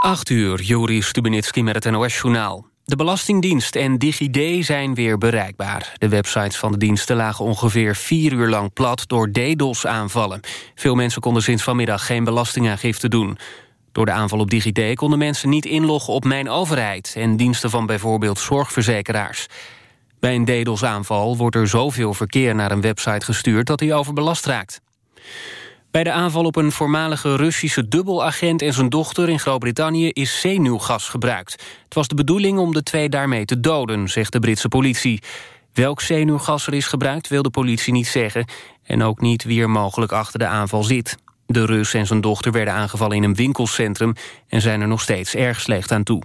8 uur, Juri Stubenitski met het NOS-journaal. De Belastingdienst en DigiD zijn weer bereikbaar. De websites van de diensten lagen ongeveer vier uur lang plat... door DDoS-aanvallen. Veel mensen konden sinds vanmiddag geen belastingaangifte doen. Door de aanval op DigiD konden mensen niet inloggen op Mijn Overheid... en diensten van bijvoorbeeld zorgverzekeraars. Bij een DDoS-aanval wordt er zoveel verkeer naar een website gestuurd... dat hij overbelast raakt. Bij de aanval op een voormalige Russische dubbelagent en zijn dochter in Groot-Brittannië is zenuwgas gebruikt. Het was de bedoeling om de twee daarmee te doden, zegt de Britse politie. Welk zenuwgas er is gebruikt wil de politie niet zeggen... en ook niet wie er mogelijk achter de aanval zit. De Rus en zijn dochter werden aangevallen in een winkelcentrum... en zijn er nog steeds erg slecht aan toe.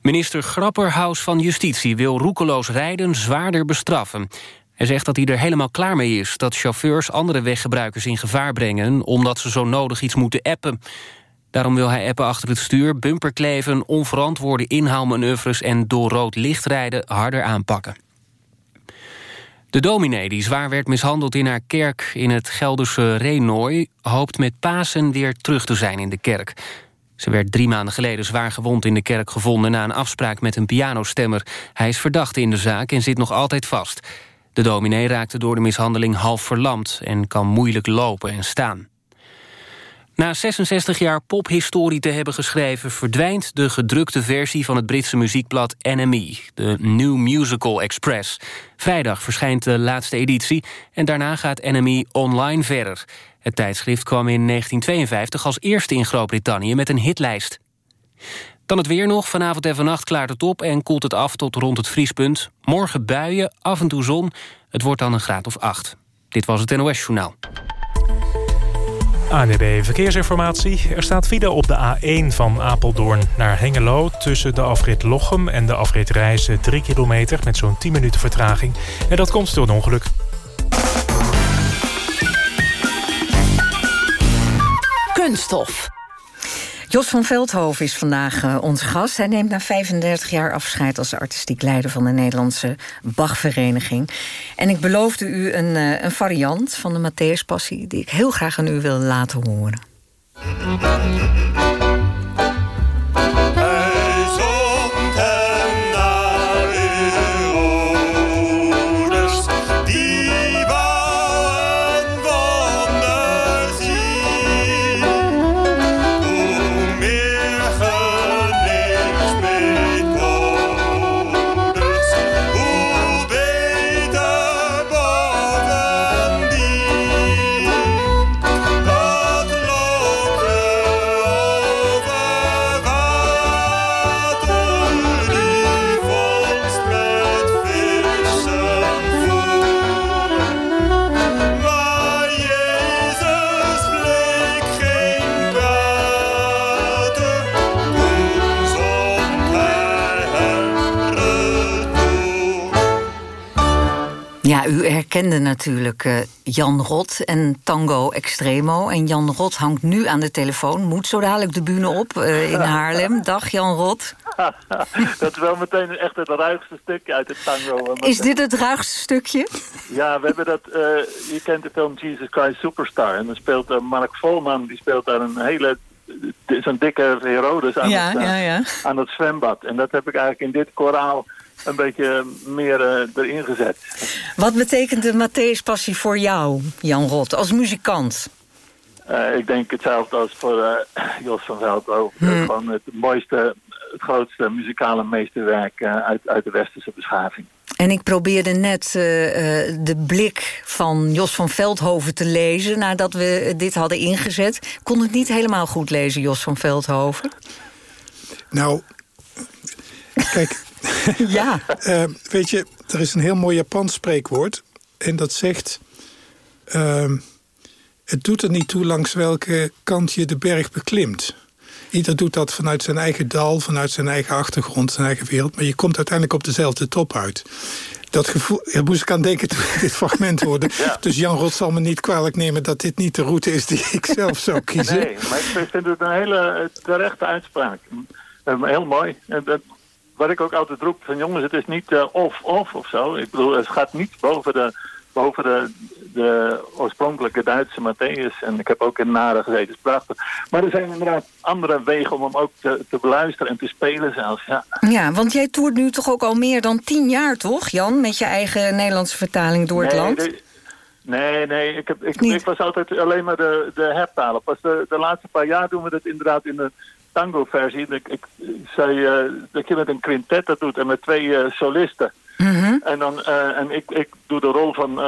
Minister Grapperhaus van Justitie wil roekeloos rijden zwaarder bestraffen. Hij zegt dat hij er helemaal klaar mee is... dat chauffeurs andere weggebruikers in gevaar brengen... omdat ze zo nodig iets moeten appen. Daarom wil hij appen achter het stuur, bumperkleven... onverantwoorde inhaalmanoeuvres en door rood licht rijden harder aanpakken. De dominee die zwaar werd mishandeld in haar kerk in het Gelderse Renoy... hoopt met Pasen weer terug te zijn in de kerk. Ze werd drie maanden geleden zwaar gewond in de kerk gevonden... na een afspraak met een pianostemmer. Hij is verdachte in de zaak en zit nog altijd vast. De dominee raakte door de mishandeling half verlamd... en kan moeilijk lopen en staan. Na 66 jaar pophistorie te hebben geschreven... verdwijnt de gedrukte versie van het Britse muziekblad NME... de New Musical Express. Vrijdag verschijnt de laatste editie... en daarna gaat NME online verder. Het tijdschrift kwam in 1952 als eerste in Groot-Brittannië... met een hitlijst. Dan het weer nog. Vanavond en vannacht klaart het op en koelt het af tot rond het vriespunt. Morgen buien, af en toe zon. Het wordt dan een graad of acht. Dit was het NOS Journaal. ANWB Verkeersinformatie. Er staat file op de A1 van Apeldoorn naar Hengelo... tussen de afrit Lochem en de afrit Reizen 3 kilometer... met zo'n 10 minuten vertraging. En dat komt door een ongeluk. Kunststof. Jos van Veldhoven is vandaag uh, onze gast. Hij neemt na 35 jaar afscheid als artistiek leider... van de Nederlandse Bachvereniging. En ik beloofde u een, uh, een variant van de Matthäus Passie... die ik heel graag aan u wil laten horen. Herkende natuurlijk uh, Jan Rot en Tango Extremo. En Jan Rot hangt nu aan de telefoon. Moet zo dadelijk de bühne op uh, in Haarlem. Dag Jan Rot. dat is wel meteen echt het ruigste stukje uit het tango. Is dit het ruigste stukje? Ja, we hebben dat... Uh, je kent de film Jesus Christ Superstar. En dan speelt Mark Volman, die speelt daar een hele... Zo'n dikke Herodes aan, ja, het, ja, ja. aan het zwembad. En dat heb ik eigenlijk in dit koraal een beetje meer uh, erin gezet. Wat betekent de Matthäus Passie voor jou, Jan Rot, als muzikant? Uh, ik denk hetzelfde als voor uh, Jos van Veldhoven. Hmm. Gewoon het mooiste, het grootste muzikale meesterwerk uit, uit de westerse beschaving. En ik probeerde net uh, de blik van Jos van Veldhoven te lezen... nadat we dit hadden ingezet. Ik kon het niet helemaal goed lezen, Jos van Veldhoven. Nou, kijk, ja. uh, weet je, er is een heel mooi Japans spreekwoord. En dat zegt... Uh, het doet er niet toe langs welke kant je de berg beklimt. Ieder doet dat vanuit zijn eigen dal, vanuit zijn eigen achtergrond, zijn eigen wereld. Maar je komt uiteindelijk op dezelfde top uit. Dat gevoel, daar moest ik aan denken toen ik dit fragment hoorde. Ja. Dus Jan Rot zal me niet kwalijk nemen dat dit niet de route is die ik zelf zou kiezen. Nee, maar ik vind het een hele terechte uitspraak. Heel mooi. Dat, wat ik ook altijd roep van jongens, het is niet of-of uh, of zo. Ik bedoel, het gaat niet boven de boven de, de oorspronkelijke Duitse Matthäus. En ik heb ook in Naren gezeten, is prachtig. Maar er zijn inderdaad andere wegen om hem ook te, te beluisteren en te spelen zelfs. Ja. ja, want jij toert nu toch ook al meer dan tien jaar, toch, Jan? Met je eigen Nederlandse vertaling door het land? nee, nee, ik, heb, ik, ik, was altijd alleen maar de, de hertalen. Pas de, de laatste paar jaar doen we het inderdaad in de tango-versie. Ik, ik, zei uh, dat je met een quintet dat doet en met twee uh, solisten. Mhm. En, dan, uh, en ik, ik doe de rol van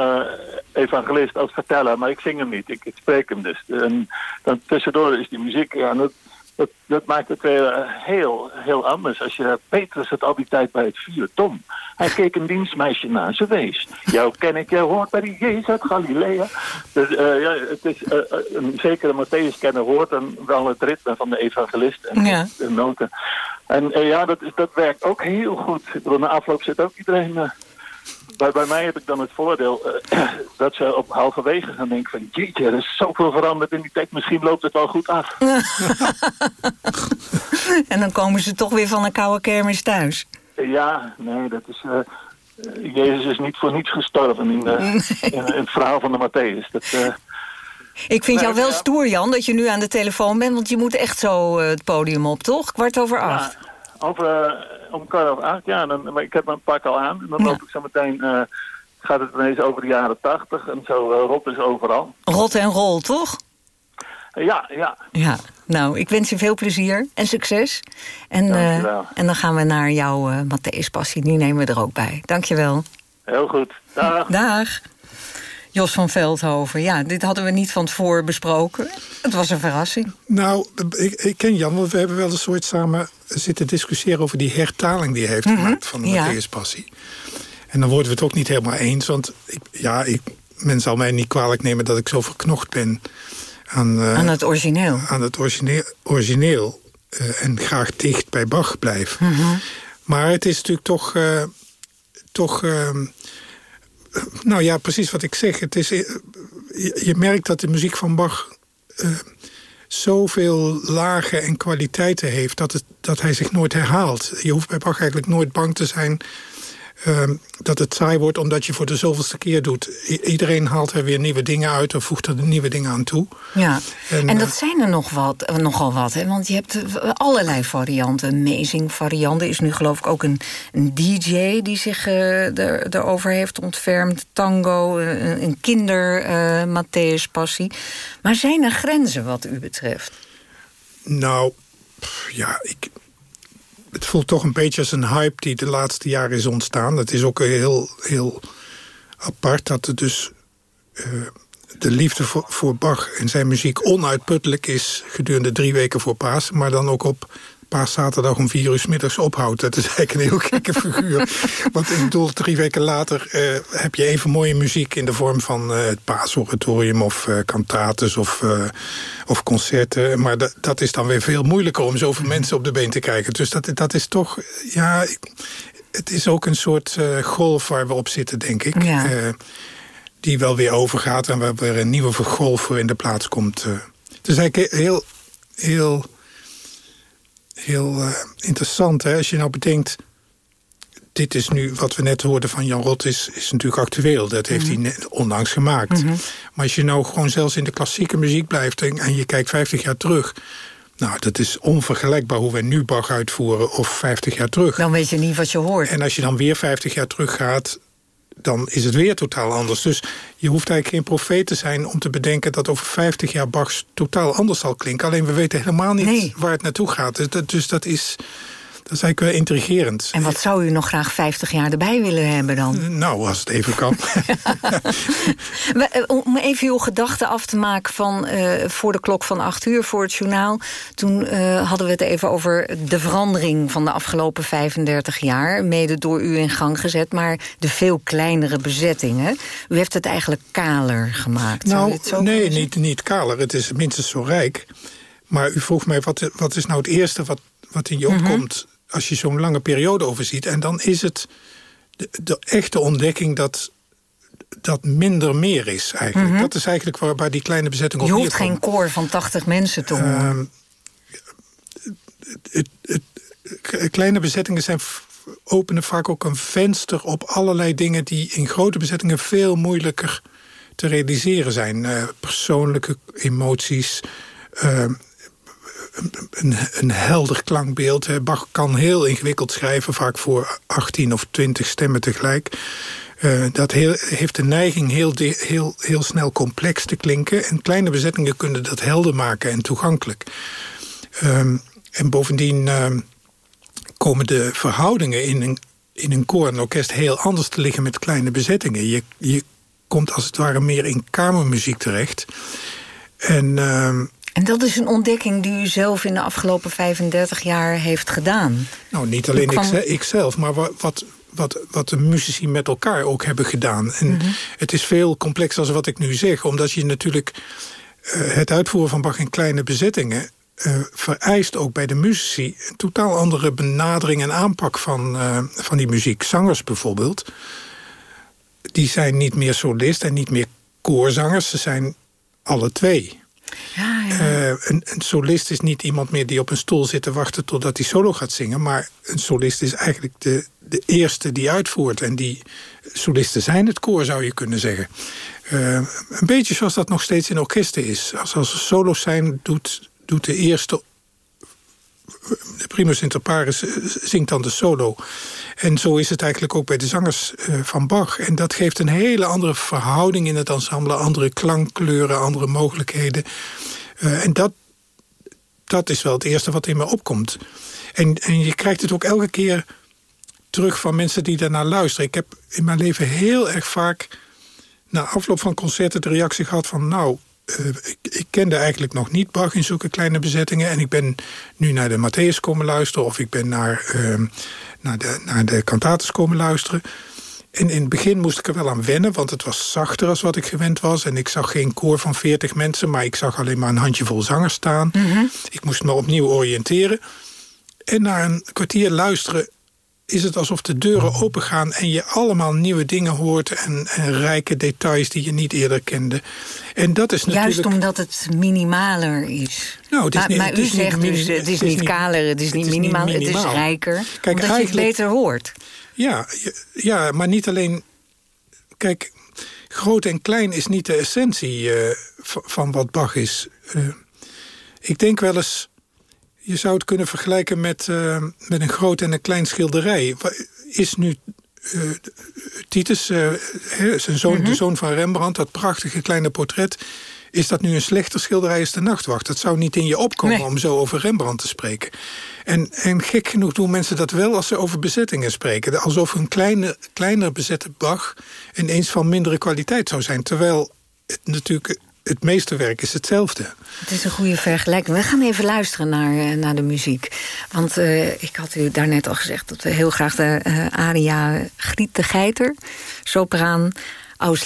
evangelist als verteller, maar ik zing hem niet. Ik, ik spreek hem dus. En dan tussendoor is die muziek, ja, dat, dat, dat, maakt het weer heel, heel anders. Als je Petrus het al die tijd bij het vuur, Tom. Hij keek een dienstmeisje na, ze wees. Jou ken ik, jij hoort bij die Jezus uit Galilea. Dus uh, ja, het is uh, een zekere Matthäus-kenner hoort dan wel het ritme van de evangelist en ja. de noten. En uh, ja, dat, dat werkt ook heel goed. Na afloop zit ook iedereen... Bij, bij mij heb ik dan het voordeel dat ze op halverwege gaan denken van... jeetje, er is zoveel veranderd in die tekst, misschien loopt het wel goed af. en dan komen ze toch weer van een koude kermis thuis. Ja, nee, dat is... Uh, Jezus is niet voor niets gestorven in, uh, het verhaal van de Matthäus. Dat, uh, ik vind jou wel stoer, Jan, dat je nu aan de telefoon bent... want je moet echt zo het podium op, toch? Kwart over acht. Ja, over, om kwart over acht, ja. Dan, maar ik heb mijn pak al aan. En dan ja. loop ik zo meteen... gaat het ineens over de jaren tachtig. En zo rot is overal. Rot en rol, toch? Ja, ja. Ja, nou, ik wens je veel plezier en succes. En, uh, en dan gaan we naar jouw uh, Matthäus Passie. Die nemen we er ook bij. Dankjewel. Heel goed. Dag. Dag. Jos van Veldhoven. Ja, dit hadden we niet van tevoren besproken. Het was een verrassing. Nou, ik, ik ken Jan, want we hebben wel een soort samen zitten discussiëren... over die hertaling die hij heeft mm -hmm. gemaakt van de ja. Matthäus Passie. En dan worden we het ook niet helemaal eens. Want ik, ja, ik, men zal mij niet kwalijk nemen dat ik zo verknocht ben... Aan, uh, aan het origineel. Aan het origineel, origineel uh, en graag dicht bij Bach blijf. Mm -hmm. Maar het is natuurlijk toch... Uh, toch nou ja, precies wat ik zeg. Het is, je, je merkt dat de muziek van Bach zoveel lagen en kwaliteiten heeft... Dat, het, dat hij zich nooit herhaalt. Je hoeft bij Bach eigenlijk nooit bang te zijn... Uh, dat het saai wordt omdat je voor de zoveelste keer doet. I iedereen haalt er weer nieuwe dingen uit of voegt er nieuwe dingen aan toe. Ja, en, en dat uh, zijn er nog wat, nogal wat. Hè? Want je hebt allerlei varianten. Amazing varianten is nu geloof ik ook een, een DJ die zich uh, er, erover heeft ontfermd. Tango, een, een kinder Matthäus Passie. Maar zijn er grenzen wat u betreft? Nou, ja, ik het voelt toch een beetje als een hype die de laatste jaren is ontstaan. Het is ook heel, heel apart dat er dus uh, de liefde voor, Bach en zijn muziek onuitputtelijk is gedurende drie weken voor Pasen, maar dan ook op paaszaterdag om vier uur s middags ophoudt. Dat is eigenlijk een heel gekke figuur. Want ik bedoel, drie weken later uh, heb je even mooie muziek... in de vorm van uh, het paasoratorium of uh, cantates of, of concerten. Maar dat, dat is dan weer veel moeilijker om zoveel mensen op de been te krijgen. Dus dat, dat is toch... Ja, het is ook een soort golf waar we op zitten, denk ik. Ja. die wel weer overgaat en waar weer een nieuwe golf voor in de plaats komt. Het is eigenlijk heel... heel heel uh, interessant. Hè? Als je nou bedenkt... dit is nu, wat we net hoorden van Jan Rot, is, is natuurlijk actueel. Dat heeft mm -hmm. hij onlangs gemaakt. Mm -hmm. Maar als je nou gewoon zelfs in de klassieke muziek blijft... en, en je kijkt 50 jaar terug... Nou, dat is onvergelijkbaar hoe wij nu Bach uitvoeren of 50 jaar terug. Dan weet je niet wat je hoort. En als je dan weer 50 jaar terug gaat dan is het weer totaal anders. Dus je hoeft eigenlijk geen profeet te zijn om te bedenken... dat over 50 jaar Bach totaal anders zal klinken. Alleen we weten helemaal niet nee. waar het naartoe gaat. Dus dat, dus dat is... Dat is eigenlijk wel intrigerend. En wat zou u nog graag 50 jaar erbij willen hebben dan? Nou, als het even kan. Om even uw gedachten af te maken van uh, voor de klok van 8 uur, voor het journaal. Toen uh, hadden we het even over de verandering van de afgelopen 35 jaar. Mede door u in gang gezet, maar de veel kleinere bezettingen. U heeft het eigenlijk kaler gemaakt. Nou, nee, niet, niet kaler. Het is minstens zo rijk. Maar u vroeg mij, wat, wat is nou het eerste wat, wat in je opkomt... Als je zo'n lange periode overziet. En dan is het de, de echte ontdekking dat dat minder meer is eigenlijk. Mhm. Mm -hmm. Dat is eigenlijk waar, waar die kleine bezetting op Je hoeft geen koor van 80 mensen te horen. Uh, het, het, het, kleine bezettingen zijn openen vaak ook een venster op allerlei dingen... die in grote bezettingen veel moeilijker te realiseren zijn. Uh, persoonlijke emoties, uh, een, een, helder klankbeeld. Bach kan heel ingewikkeld schrijven, vaak voor 18 of 20 stemmen tegelijk. Uh, dat heeft de neiging heel, heel, heel snel complex te klinken. En kleine bezettingen kunnen dat helder maken en toegankelijk. Um, en bovendien uh, komen de verhoudingen in een, in een koor en orkest heel anders te liggen met kleine bezettingen. Je, je komt als het ware meer in kamermuziek terecht. En, uh, en dat is een ontdekking die u zelf in de afgelopen 35 jaar heeft gedaan. Nou, niet alleen kwam... ikzelf, maar wat, wat, wat, de muzici met elkaar ook hebben gedaan. En mm -hmm. het is veel complexer als wat ik nu zeg, omdat je natuurlijk uh, het uitvoeren van Bach in kleine bezettingen uh, vereist ook bij de muzici een totaal andere benadering en aanpak van, uh, van die muziek. Zangers bijvoorbeeld, die zijn niet meer solist en niet meer koorzangers. Ze zijn alle twee. Ja. Uh, een, solist is niet iemand meer die op een stoel zit te wachten totdat hij solo gaat zingen. Maar een solist is eigenlijk de, de eerste die uitvoert. En die solisten zijn het koor, zou je kunnen zeggen. Uh, een beetje zoals dat nog steeds in orkesten is. Als, als er solo's zijn, doet doet de eerste... Primus inter pares eh, zingt dan de solo. En zo is het eigenlijk ook bij de zangers eh, van Bach. En dat geeft een hele andere verhouding in het ensemble. Andere klankkleuren, andere mogelijkheden. Uh, en dat, dat is wel het eerste wat in me opkomt. En, en je krijgt het ook elke keer terug van mensen die daarnaar luisteren. Ik heb in mijn leven heel erg vaak... na afloop van concerten de reactie gehad van... nou, uh, ik, ik, kende eigenlijk nog niet Bach in zulke kleine bezettingen. En ik ben nu naar de Matthäus komen luisteren... of ik ben naar, uh, naar, de, naar de cantates komen luisteren. En in het begin moest ik er wel aan wennen... want het was zachter als wat ik gewend was. En ik zag geen koor van veertig mensen... maar ik zag alleen maar een handjevol zangers staan. Mm -hmm. Ik moest me opnieuw oriënteren. En na een kwartier luisteren is het alsof de deuren opengaan en je allemaal nieuwe dingen hoort... en, en rijke details die je niet eerder kende. En dat is natuurlijk... Juist omdat het minimaler is. Nou, het is maar, niet, maar het u is zegt niet, dus, het is niet kaler, het is niet minimaal, het is rijker. Kijk, omdat je het beter hoort. Ja, ja, maar niet alleen... Kijk, groot en klein is niet de essentie uh, van wat Bach is. Uh, ik denk wel eens je zou het kunnen vergelijken met, uh, met een groot en een klein schilderij. Is nu uh, Titus, uh, zijn zoon, de zoon van Rembrandt, dat prachtige kleine portret... is dat nu een slechter schilderij als de nachtwacht? Dat zou niet in je opkomen nee. om zo over Rembrandt te spreken. En, en gek genoeg doen mensen dat wel als ze over bezettingen spreken. Alsof een kleine, kleiner bezette Bach ineens van mindere kwaliteit zou zijn. Terwijl het natuurlijk het meeste werk is hetzelfde. Het is een goede vergelijking. We gaan even luisteren naar, naar de muziek. Want uh, ik had u daarnet al gezegd... dat we heel graag de uh, aria Griet de Geiter... sopraan Aus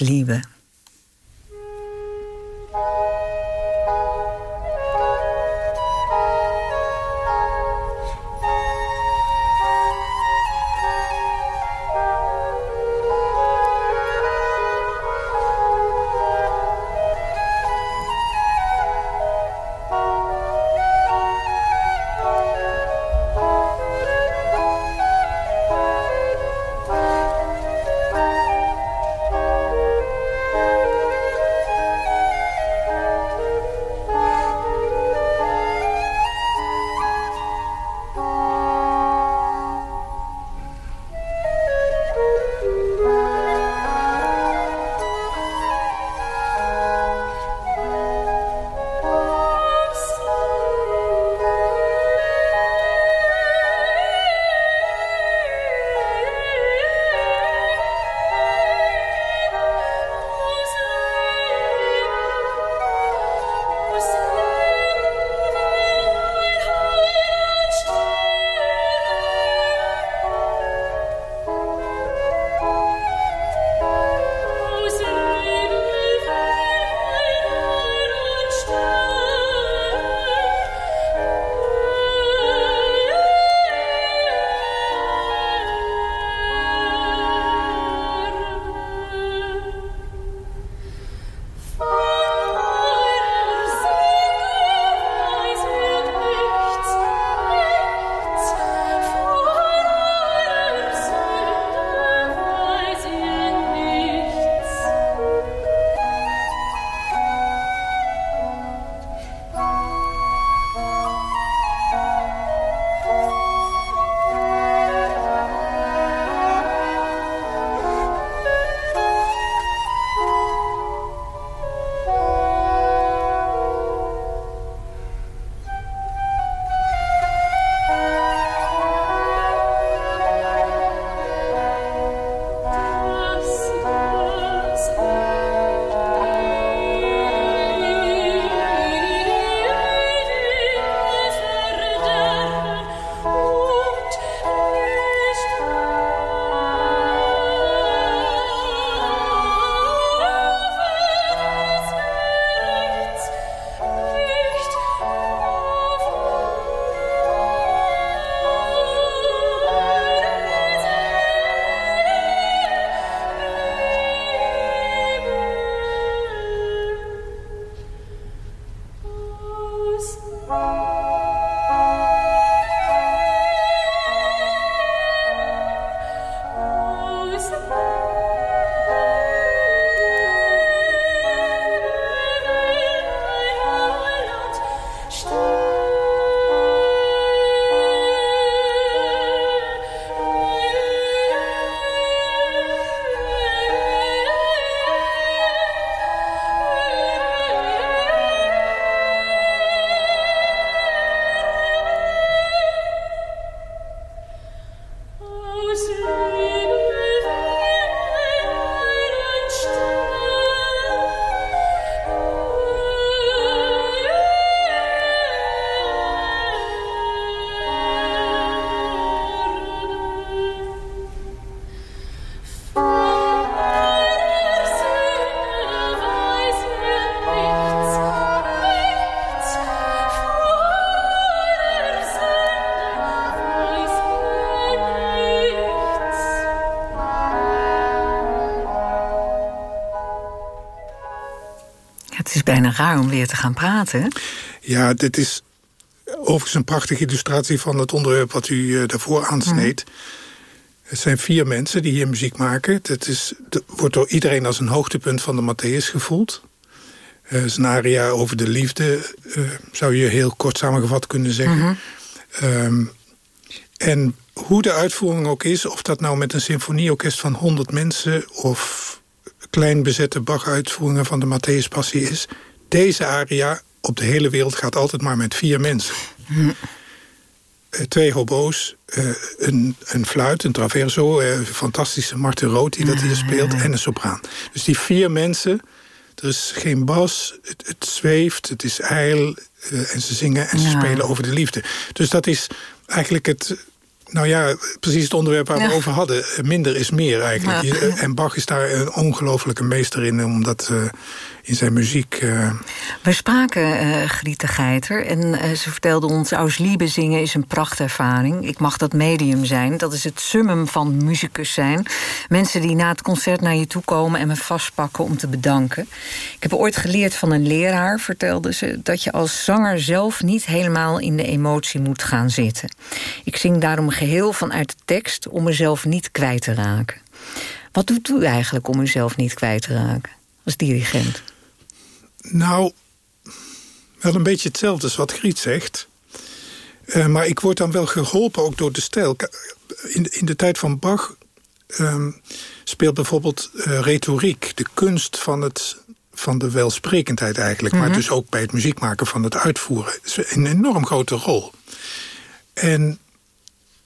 bijna raar om weer te gaan praten. Ja, dit is overigens een prachtige illustratie van het onderwerp wat u uh, daarvoor aansneed. Mm. Het zijn vier mensen die hier muziek maken. Dat, is, dat wordt door iedereen als een hoogtepunt van de Matthäus gevoeld. Uh, een aria over de liefde, uh, zou je heel kort samengevat kunnen zeggen. Mm -hmm. um, en hoe de uitvoering ook is, of dat nou met een symfonieorkest van 100 mensen... of klein bezette Bach-uitvoeringen van de Matthäus Passie is... deze aria op de hele wereld gaat altijd maar met vier mensen. Hm. Uh, twee hobo's, uh, een, een fluit, een traverso... Uh, fantastische Martin Rood die dat hier speelt, en een sopraan. Dus die vier mensen, er is geen bas, het, het zweeft, het is ijl... en ze zingen en ze ja. spelen over de liefde. Dus dat is eigenlijk het, nou ja, precies het onderwerp waar we ja. over hadden. Minder is meer eigenlijk. Ja. En Bach is daar een ongelofelijke meester in... omdat uh, in zijn muziek... Uh... We spraken uh, Griete Geiter en ze vertelde ons... Aus Liebe zingen is een prachtervaring. Ik mag dat medium zijn. Dat is het summum van muzikus zijn. Mensen die na het concert naar je toe komen... en me vastpakken om te bedanken. Ik heb ooit geleerd van een leraar, vertelde ze... dat je als zanger zelf niet helemaal in de emotie moet gaan zitten. Ik zing daarom geheel vanuit de tekst om mezelf niet kwijt te raken. Wat doet u eigenlijk om uzelf niet kwijt te raken als dirigent? Nou, wel een beetje hetzelfde als wat Griet zegt. Uh, maar ik word dan wel geholpen ook door de stijl. In, in de tijd van Bach um, speelt bijvoorbeeld uh, retoriek, de kunst van, het, van de welsprekendheid eigenlijk... Mm -hmm. maar dus ook bij het muziekmaken van het uitvoeren... een enorm grote rol. En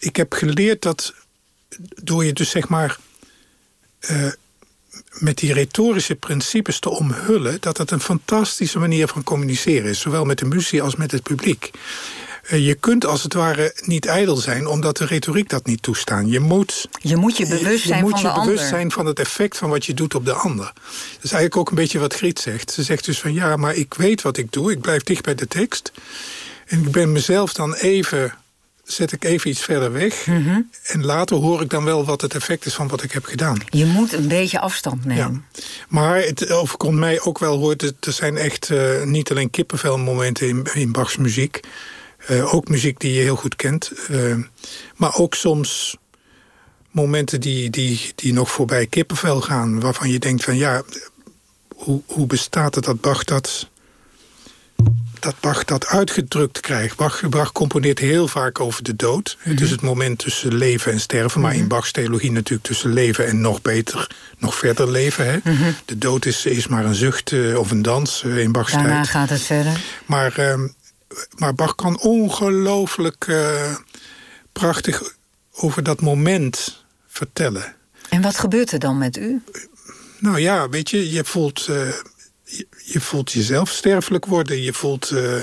ik heb geleerd dat door je dus zeg maar... Uh, met die retorische principes te omhullen... dat het een fantastische manier van communiceren is. Zowel met de muziek als met het publiek. Uh, je kunt als het ware niet ijdel zijn... omdat de retoriek dat niet toestaan. Je moet je, moet je bewust zijn je, moet van je de bewust ander. zijn van het effect van wat je doet op de ander. Dat is eigenlijk ook een beetje wat Griet zegt. Ze zegt dus van ja, maar ik weet wat ik doe. Ik blijf dicht bij de tekst. En ik ben mezelf dan even zet ik even iets verder weg. Mm -hmm. En later hoor ik dan wel wat het effect is van wat ik heb gedaan. Je moet een beetje afstand nemen. Ja. Maar het overkomt mij ook wel, hoort. Er zijn echt uh, niet alleen kippenvelmomenten in, in Bachs muziek. Uh, ook muziek die je heel goed kent. Uh, maar ook soms momenten die, die, die nog voorbij kippenvel gaan. Waarvan je denkt van ja, hoe, hoe bestaat het dat Bach dat dat Bach dat uitgedrukt krijgt. Bach, Bach componeert heel vaak over de dood. Mm -hmm. Dus het moment tussen leven en sterven. Maar mm -hmm. in Bachs theologie natuurlijk tussen leven en nog beter, nog verder leven. Hè? Mm -hmm. De dood is, is maar een zucht uh, of een dans uh, in Bachs Daarna tijd. gaat het verder. Maar, uh, maar Bach kan ongelooflijk uh, prachtig over dat moment vertellen. En wat gebeurt er dan met u? Nou ja, weet je, je voelt je, voelt jezelf sterfelijk worden. Je voelt... Uh,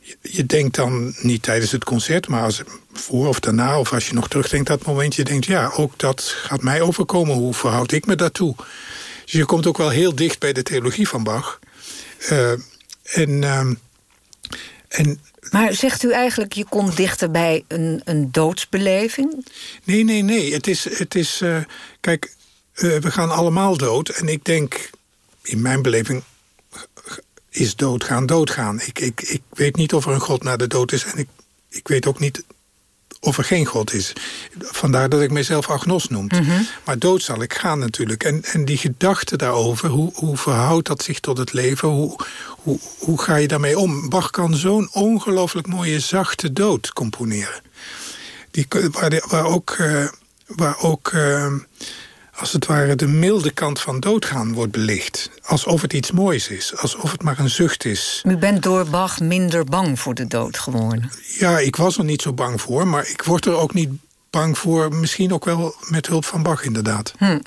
je, je, denkt dan niet tijdens het concert, maar als, voor of daarna... of als je nog terugdenkt dat moment, je denkt... ja, ook dat gaat mij overkomen. Hoe verhoud ik me daartoe? Dus je komt ook wel heel dicht bij de theologie van Bach. Uh, en, uh, en... Maar zegt u eigenlijk, je komt dichter bij een, een doodsbeleving? Nee, nee, nee. Het is... Het is uh, kijk, we gaan allemaal dood. En ik denk, in mijn beleving is doodgaan, doodgaan. Ik, ik, ik weet niet of er een God na de dood is. En ik, ik weet ook niet of er geen God is. Vandaar dat ik mezelf agnost noem. Mm -hmm. Maar dood zal ik gaan natuurlijk. En, en die gedachte daarover, hoe, hoe verhoudt dat zich tot het leven? Hoe, hoe, hoe ga je daarmee om? Bach kan zo'n ongelooflijk mooie zachte dood componeren. Die, waar, waar ook... Uh, waar ook uh, als het ware de milde kant van doodgaan wordt belicht. Alsof het iets moois is, alsof het maar een zucht is. U bent door Bach minder bang voor de dood geworden? Ja, ik was er niet zo bang voor, maar ik word er ook niet bang voor. Misschien ook wel met hulp van Bach, inderdaad. Hm.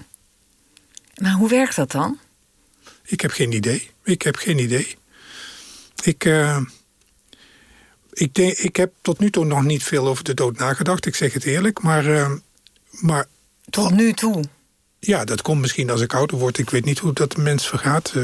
Maar hoe werkt dat dan? Ik heb geen idee. Ik heb geen idee. Ik, uh, ik, denk, ik heb tot nu toe nog niet veel over de dood nagedacht, ik zeg het eerlijk. Maar, uh, maar tot nu toe? Ja, dat komt misschien als ik ouder word. Ik weet niet hoe dat de mens vergaat. Uh,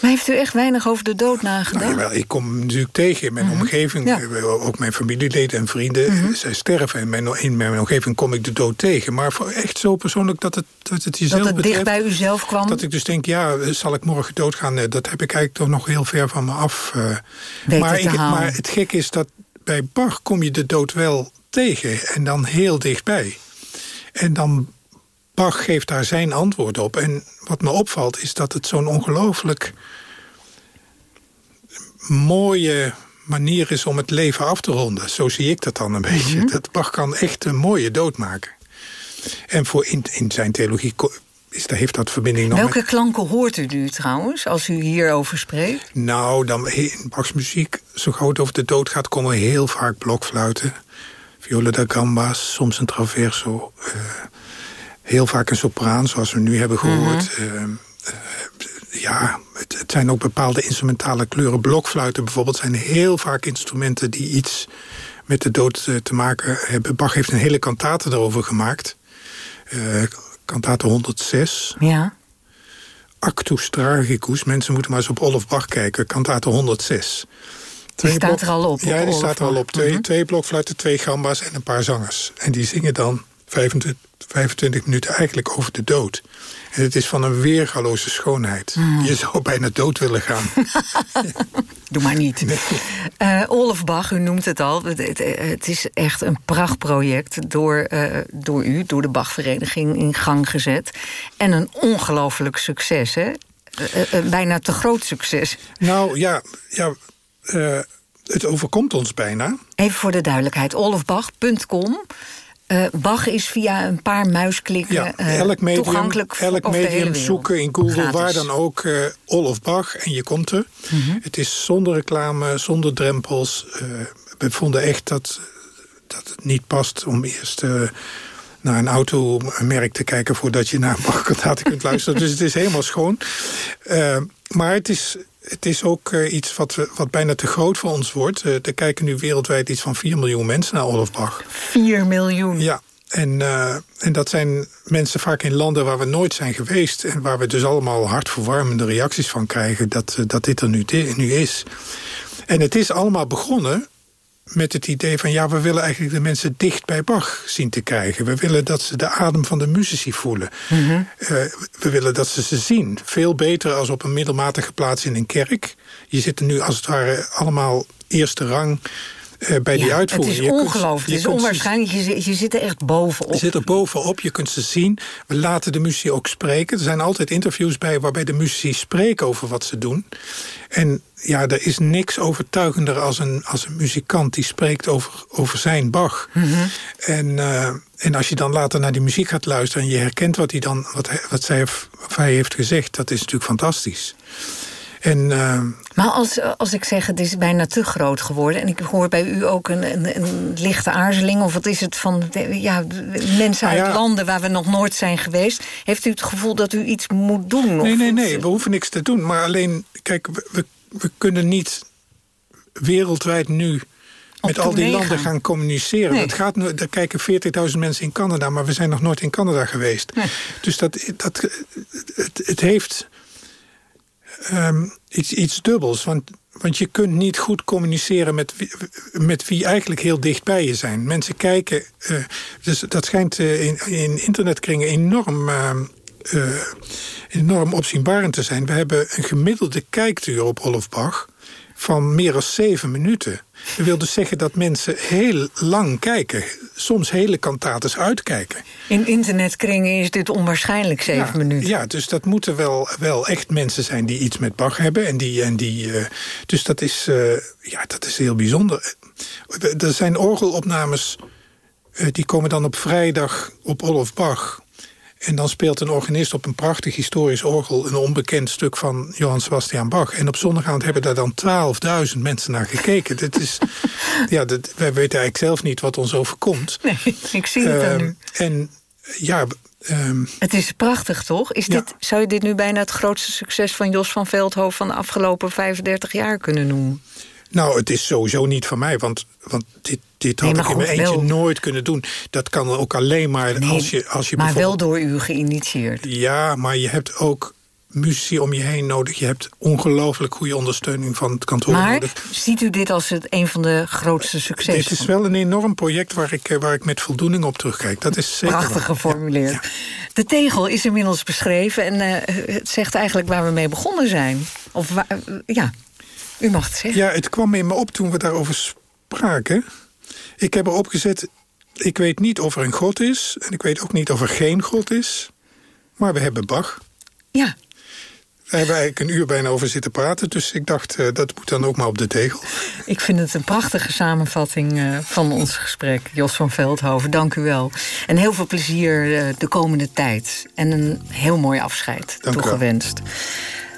Maar heeft u echt weinig over de dood nagedacht? Nou, ik kom natuurlijk tegen in mijn mhm. omgeving. Ook mijn familieleden en vrienden. Mm Zij sterven en mijn, in mijn omgeving kom ik de dood tegen. Maar voor echt zo persoonlijk dat het, dat het jezelf Dat het dicht bij uzelf kwam? Dat ik dus denk, ja, zal ik morgen doodgaan? Dat heb ik eigenlijk toch nog heel ver van me af. Maar, ik, maar het gek is dat bij Bach kom je de dood wel tegen. En dan heel dichtbij. En dan Bach geeft daar zijn antwoord op. En wat me opvalt is dat het zo'n ongelooflijk mooie manier is om het leven af te ronden. Zo zie ik dat dan een beetje. Mhm. Dat Bach kan echt een mooie dood maken. En voor in, in zijn theologie is, daar heeft dat verbinding nog Welke klanken hoort u nu trouwens, als u hierover spreekt? Nou, dan in Bachs muziek, zo het over de dood gaat... komen heel vaak blokfluiten, viola da gamba's, soms een traverso... Uh, heel vaak een sopraan, zoals we nu hebben gehoord. Mhm. Ehm, eh, ja, het, het, zijn ook bepaalde instrumentale kleuren. Blokfluiten bijvoorbeeld zijn heel vaak instrumenten... die iets met de dood eh, te maken hebben. Bach heeft een hele kantate erover gemaakt. Uh, kantate 106. Ja. Actus Tragicus. Mensen moeten maar eens op Olaf Bach kijken. Kantate 106. die staat er al op? Ja, die staat er al op. Twee, mhm. twee blokfluiten, twee gamba's en een paar zangers. En die zingen dan 25, 25 minuten eigenlijk over de dood. En het is van een weergaloze schoonheid. Hmm. Je zou bijna dood willen gaan. Doe maar niet. Nee. Uh, Olaf Bach, u noemt het al. Het, is echt een prachtproject door, uh, door u, door de Bachvereniging in gang gezet. En een ongelooflijk succes, hè? Uh, bijna te groot succes. Nou ja, ja het overkomt ons bijna. Even voor de duidelijkheid, olafbach.com. Uh, Bach is via een paar muisklikken ja, uh, elk medium, toegankelijk Elk medium zoeken in Google, waar dan ook, uh, Olaf Bach, en je komt er. Mhm. Het is zonder reclame, zonder drempels. we vonden echt dat, dat het niet past om eerst naar een automerk te kijken... voordat je naar een Bach-kantaten kunt luisteren. dus het is helemaal schoon. maar het is het is ook uh, iets wat, wat bijna te groot voor ons wordt. Uh, er kijken nu wereldwijd iets van 4 miljoen mensen naar Olaf Bach. 4 miljoen? Ja. En, uh, en dat zijn mensen vaak in landen waar we nooit zijn geweest... en waar we dus allemaal hartverwarmende reacties van krijgen... dat, dat dit er nu, nu is. En het is allemaal begonnen met het idee van... ja, we willen eigenlijk de mensen dicht bij Bach zien te krijgen. We willen dat ze de adem van de muzici voelen. Mhm. Eh, we willen dat ze ze zien. Veel beter als op een middelmatige plaats in een kerk. Je zit er nu als het ware allemaal eerste rang uh, bij die uitvoering. Het is ongelooflijk, het is onwaarschijnlijk. Je, je zit er echt bovenop. Je zit er bovenop, je kunt ze zien. We laten de muzici ook spreken. Er zijn altijd interviews bij waarbij de muzici spreken over wat ze doen. En ja, er is niks overtuigender als een, als een muzikant die spreekt over, over zijn Bach. Mhm. en, uh, en als je dan later naar die muziek gaat luisteren en je herkent wat, hij dan, wat, hij, wat zij of hij heeft gezegd, dat is natuurlijk fantastisch. En, uh, maar als, als ik zeg het is bijna te groot geworden... en ik hoor bij u ook een, een, een lichte aarzeling... of wat is het van ja, mensen nou uit landen waar we nog nooit zijn geweest... heeft u het gevoel dat u iets moet doen? Nee, nee, nee, we hoeven niks te doen. Maar alleen, kijk, we, we kunnen niet wereldwijd nu met al die landen gaan communiceren. Nee. gaat, er kijken 40.000 mensen in Canada, maar we zijn nog nooit in Canada geweest. Dus dat, dat, het, het heeft um, iets, iets dubbels. Want, want je kunt niet goed communiceren met wie, met wie eigenlijk heel dicht bij je zijn. Mensen kijken, uh, dus dat schijnt uh, in, in internetkringen enorm... Uh, enorm opzienbarend te zijn. We hebben een gemiddelde kijktuur op Olaf Bach van meer dan zeven minuten. Dat wil dus zeggen dat mensen heel lang kijken. Soms hele kantates uitkijken. In internetkringen is dit onwaarschijnlijk zeven minuten. Ja, dus dat moeten wel, wel echt mensen zijn die iets met Bach hebben. En die, en die, uh, dus dat is, uh, ja, dat is heel bijzonder. Er zijn orgelopnames... Uh, die komen dan op vrijdag op Olaf Bach. En dan speelt een organist op een prachtig historisch orgel... een onbekend stuk van Johann Sebastian Bach. En op zondagavond hebben daar dan 12.000 mensen naar gekeken. dit is, ja, dat, wij weten eigenlijk zelf niet wat ons overkomt. Nee, ik zie het nu. En ja... Um, het is prachtig, toch? Is dit, zou je dit nu bijna het grootste succes van Jos van Veldhoven... van de afgelopen 35 jaar kunnen noemen? Nou, het is sowieso niet van mij, want, want dit, dit had ik in mijn eentje nooit kunnen doen. Dat kan ook alleen maar als je, als je Maar wel door u geïnitieerd. Ja, maar je hebt ook muzici om je heen nodig. Je hebt ongelooflijk goede ondersteuning van het kantoor maar, nodig. ziet u dit als het een van de grootste successen? Dit is wel een enorm project waar ik, eh, waar ik met voldoening op terugkijk. Dat is zeker Prachtig geformuleerd. Ja, De tegel is inmiddels beschreven en eh, het zegt eigenlijk waar we mee begonnen zijn. Of waar, ja, u mag het zeggen. Ja, het kwam in me op toen we daarover spraken. Ik heb erop gezet, ik weet niet of er een god is... en ik weet ook niet of er geen god is. Maar we hebben Bach. Ja, Daar hebben we eigenlijk een uur bijna over zitten praten. Dus ik dacht, eh, dat moet dan ook maar op de tegel. ik vind het een prachtige samenvatting eh, van ons gesprek. Jos van Veldhoven, dank u wel. En heel veel plezier eh, de komende tijd. En een heel mooi afscheid Dank u wel.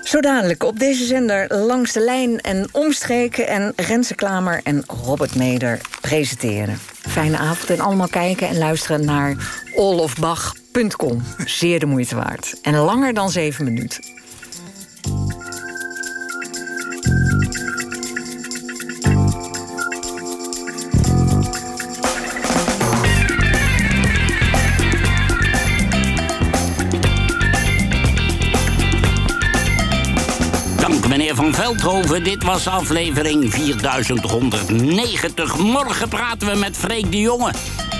Zo op deze zender langs de lijn en omstreken... en Renze Klamer en Robert Meder presenteren. Fijne avond en allemaal kijken en luisteren naar allofbach.com. Zeer de moeite waard. En langer dan zeven minuten. Meneer Van Veldhoven. Dit was aflevering 4190. Morgen praten we met Freek de Jonge.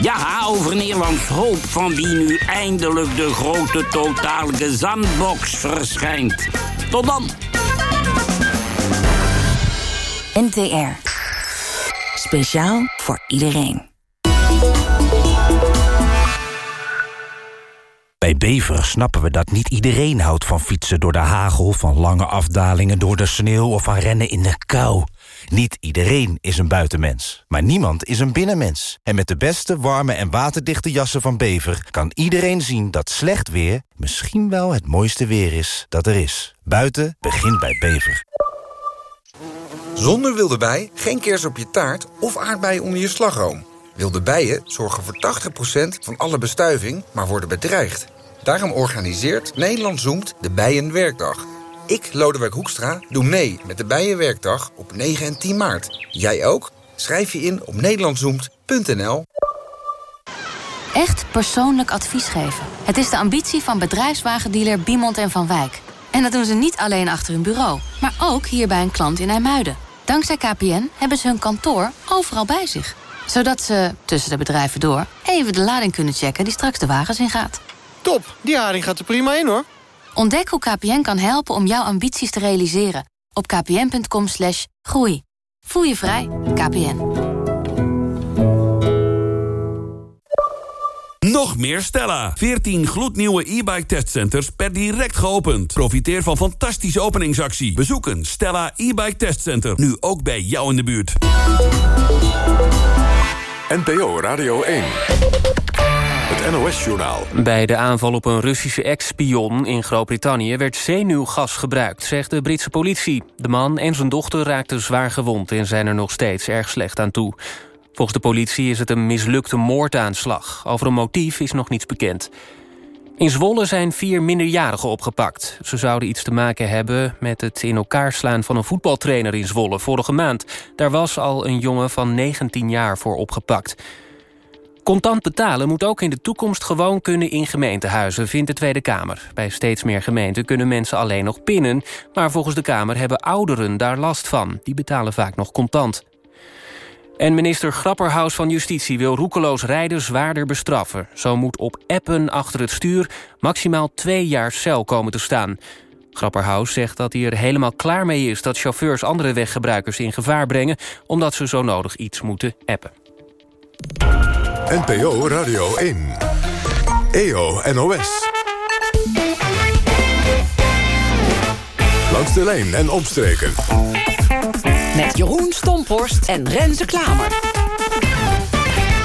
Ja, over Nederlands hoop van wie nu eindelijk de grote totale zandbox verschijnt. Tot dan. NTR. Speciaal voor iedereen. Bij Bever snappen we dat niet iedereen houdt van fietsen door de hagel... van lange afdalingen door de sneeuw of van rennen in de kou. Niet iedereen is een buitenmens, maar niemand is een binnenmens. En met de beste, warme en waterdichte jassen van Bever... kan iedereen zien dat slecht weer misschien wel het mooiste weer is dat er is. Buiten begint bij Bever. Zonder wilde bij geen kers op je taart of aardbeien onder je slagroom. Wilde bijen zorgen voor 80% van alle bestuiving, maar worden bedreigd. Daarom organiseert Nederland Zoomt de Bijenwerkdag. Ik, Lodewijk Hoekstra, doe mee met de Bijenwerkdag op 9 en 10 maart. Jij ook? Schrijf je in op nederlandzoemt.nl. Echt persoonlijk advies geven. Het is de ambitie van bedrijfswagendealer Biemond en Van Wijk. En dat doen ze niet alleen achter hun bureau, maar ook hier bij een klant in IJmuiden. Dankzij KPN hebben ze hun kantoor overal bij zich. Zodat ze, tussen de bedrijven door, even de lading kunnen checken die straks de wagens ingaat. Top, die haring gaat er prima in hoor. Ontdek hoe KPN kan helpen om jouw ambities te realiseren. Op kpn.com slash groei. Voel je vrij, KPN. Nog meer Stella. 14 gloednieuwe e-bike testcenters per direct geopend. Profiteer van fantastische openingsactie. Bezoeken Stella e-bike testcenter. Nu ook bij jou in de buurt. NPO Radio 1. Bij de aanval op een Russische ex-spion in Groot-Brittannië... werd zenuwgas gebruikt, zegt de Britse politie. De man en zijn dochter raakten zwaar gewond... en zijn er nog steeds erg slecht aan toe. Volgens de politie is het een mislukte moordaanslag. Over een motief is nog niets bekend. In Zwolle zijn vier minderjarigen opgepakt. Ze zouden iets te maken hebben met het in elkaar slaan van een voetbaltrainer in Zwolle vorige maand. Daar was al een jongen van 19 jaar voor opgepakt. Contant betalen moet ook in de toekomst gewoon kunnen in gemeentehuizen, vindt de Tweede Kamer. Bij steeds meer gemeenten kunnen mensen alleen nog pinnen, maar volgens de Kamer hebben ouderen daar last van. Die betalen vaak nog contant. En minister Grapperhaus van Justitie wil roekeloos rijden zwaarder bestraffen. Zo moet op appen achter het stuur maximaal twee jaar cel komen te staan. Grapperhaus zegt dat hij er helemaal klaar mee is... dat chauffeurs andere weggebruikers in gevaar brengen... omdat ze zo nodig iets moeten appen. NPO Radio 1. EO NOS. Langs de lijn en omstreken. Met Jeroen Stomphorst en Renze Klamer.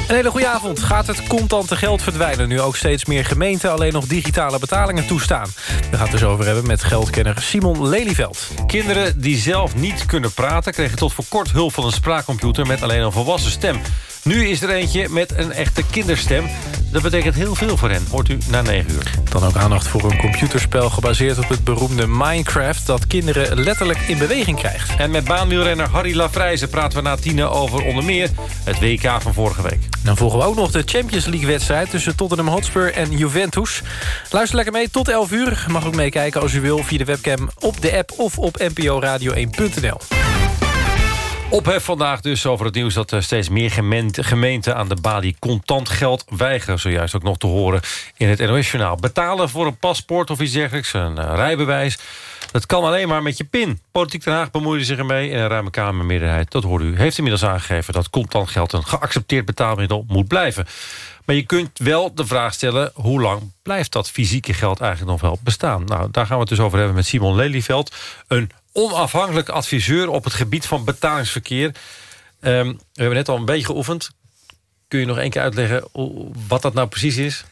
Een hele goede avond. Gaat het contante geld verdwijnen... nu ook steeds meer gemeenten alleen nog digitale betalingen toestaan? We gaan het dus over hebben met geldkenner Simon Lelyveld. Kinderen die zelf niet kunnen praten... kregen tot voor kort hulp van een spraakcomputer met alleen een volwassen stem. Nu is er eentje met een echte kinderstem. Dat betekent heel veel voor hen. Hoort u na 9 uur. Dan ook aandacht voor een computerspel gebaseerd op het beroemde Minecraft... dat kinderen letterlijk in beweging krijgt. En met baanwielrenner Harry Lafrijze praten we na tienen over onder meer het WK van vorige week. Dan volgen we ook nog de Champions League-wedstrijd... tussen Tottenham Hotspur en Juventus. Luister lekker mee tot 11 uur. Mag ook meekijken als u wil via de webcam op de app... of op nporadio1.nl. Ophef vandaag dus over het nieuws dat er steeds meer gemeenten aan de balie contant geld weigeren. Zojuist ook nog te horen in het NOS-journaal. Betalen voor een paspoort of iets dergelijks, een uh, rijbewijs. Dat kan alleen maar met je PIN. Politiek Den Haag bemoeide zich ermee en een ruime Kamermeerderheid, dat hoorde u, heeft inmiddels aangegeven dat contant geld een geaccepteerd betaalmiddel moet blijven. Maar je kunt wel de vraag stellen... hoe lang blijft dat fysieke geld eigenlijk nog wel bestaan? Nou, daar gaan we het dus over hebben met Simon Lelyveld. Een onafhankelijk adviseur op het gebied van betalingsverkeer. Um, we hebben net al een beetje geoefend. Kun je nog één keer uitleggen wat dat nou precies is?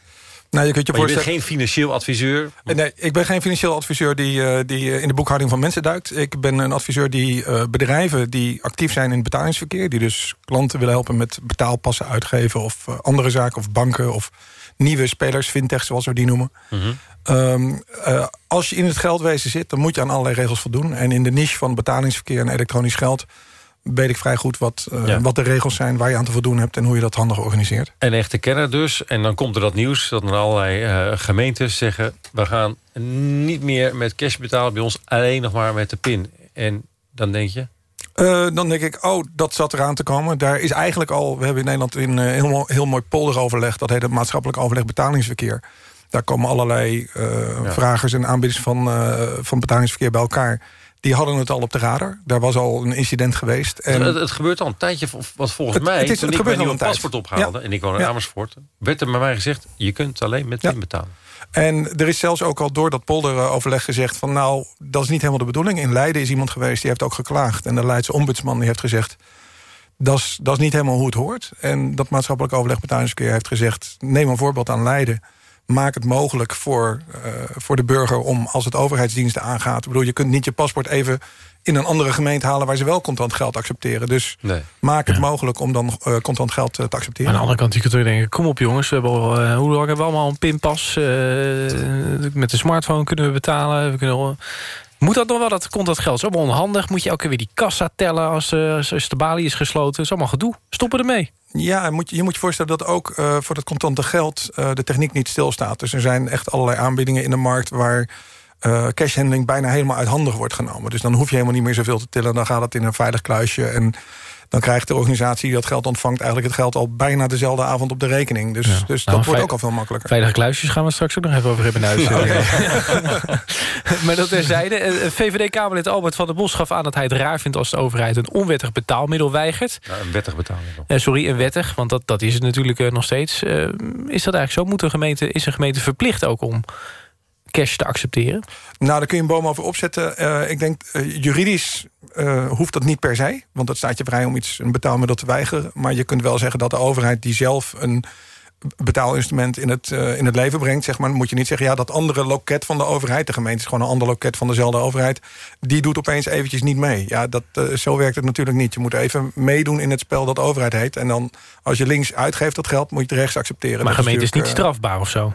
Nou, je, kunt je, je bent geen financieel adviseur? Nee, ik ben geen financieel adviseur die, uh, die in de boekhouding van mensen duikt. Ik ben een adviseur die uh, bedrijven die actief zijn in het betalingsverkeer... die dus klanten willen helpen met betaalpassen uitgeven... of uh, andere zaken, of banken, of nieuwe spelers, fintech zoals we die noemen. Mm -hmm. Um, als je in het geldwezen zit, dan moet je aan allerlei regels voldoen. En in de niche van betalingsverkeer en elektronisch geld weet ik vrij goed wat, uh, ja. wat de regels zijn... waar je aan te voldoen hebt en hoe je dat handig organiseert. En echte kenner dus. En dan komt er dat nieuws dat er allerlei uh, gemeentes zeggen... we gaan niet meer met cash betalen bij ons, alleen nog maar met de PIN. En dan denk je... Uh, dan denk ik, oh, dat zat eraan te komen. Daar is eigenlijk al, we hebben in Nederland een heel, heel mooi polderoverleg... dat heet het maatschappelijk overleg betalingsverkeer. Daar komen allerlei ja. vragers en aanbieders van, van betalingsverkeer bij elkaar die hadden het al op de radar. Daar was al een incident geweest. En het, het, gebeurt al een tijdje, wat volgens het, mij... Het is, toen het ik mijn nieuwe paspoort ophaalde... Ja. en ik woon in ja. Amersfoort... werd er bij mij gezegd, je kunt alleen met PIN betalen. En er is zelfs ook al door dat polderoverleg gezegd... van nou, dat is niet helemaal de bedoeling. In Leiden is iemand geweest, die heeft ook geklaagd. En de Leidse ombudsman die heeft gezegd... dat is, dat is niet helemaal hoe het hoort. En dat maatschappelijk overleg betalingsverkeer heeft gezegd... neem een voorbeeld aan Leiden maak het mogelijk voor, uh, voor de burger om als het overheidsdiensten aangaat. Ik bedoel, je kunt niet je paspoort even in een andere gemeente halen... waar ze wel contant geld accepteren. Dus nee. maak het ja. mogelijk om dan uh, contant geld uh, te accepteren. Aan de andere kant, je kunt denken... kom op jongens, we hebben al, uh, hoe lang hebben we allemaal een pinpas? met de smartphone kunnen we betalen. We kunnen al, moet dat nog wel, dat contant geld? is allemaal onhandig. Moet je elke keer weer die kassa tellen als, als de balie is gesloten? Dat is allemaal gedoe. Stoppen ermee. Ja, moet je, je moet je voorstellen dat ook uh, voor het contante geld... Uh, de techniek niet stilstaat. Dus er zijn echt allerlei aanbiedingen in de markt... waar uh, cashhandling bijna helemaal uit handen wordt genomen. Dus dan hoef je helemaal niet meer zoveel te tillen. Dan gaat het in een veilig kluisje. En dan krijgt de organisatie die dat geld ontvangt... eigenlijk het geld al bijna dezelfde avond op de rekening. Dus, ja. dus dat nou, wordt ook al veel makkelijker. Veilige kluisjes gaan we straks ook nog even over hebben. Huis. Okay. maar dat terzijde. VVD-Kamerlid Albert van der Bos gaf aan dat hij het raar vindt... als de overheid een onwettig betaalmiddel weigert. Ja, een wettig betaalmiddel. Uh, sorry, een wettig, want dat, dat is het natuurlijk uh, nog steeds. Uh, is dat eigenlijk zo? Moet een gemeente, is een gemeente verplicht ook om cash te accepteren? Nou, daar kun je een boom over opzetten. Uh, ik denk, uh, juridisch uh, hoeft dat niet per se. Want dat staat je vrij om iets, een betaalmiddel te weigeren. Maar je kunt wel zeggen dat de overheid die zelf een betaalinstrument in het, in het leven brengt... Zeg maar, dan moet je niet zeggen, ja, dat andere loket van de overheid... de gemeente is gewoon een ander loket van dezelfde overheid... die doet opeens eventjes niet mee. Ja, dat, zo werkt het natuurlijk niet. Je moet even meedoen in het spel dat overheid heet. En dan, als je links uitgeeft dat geld, moet je het rechts accepteren. Maar gemeente is, is niet strafbaar of zo?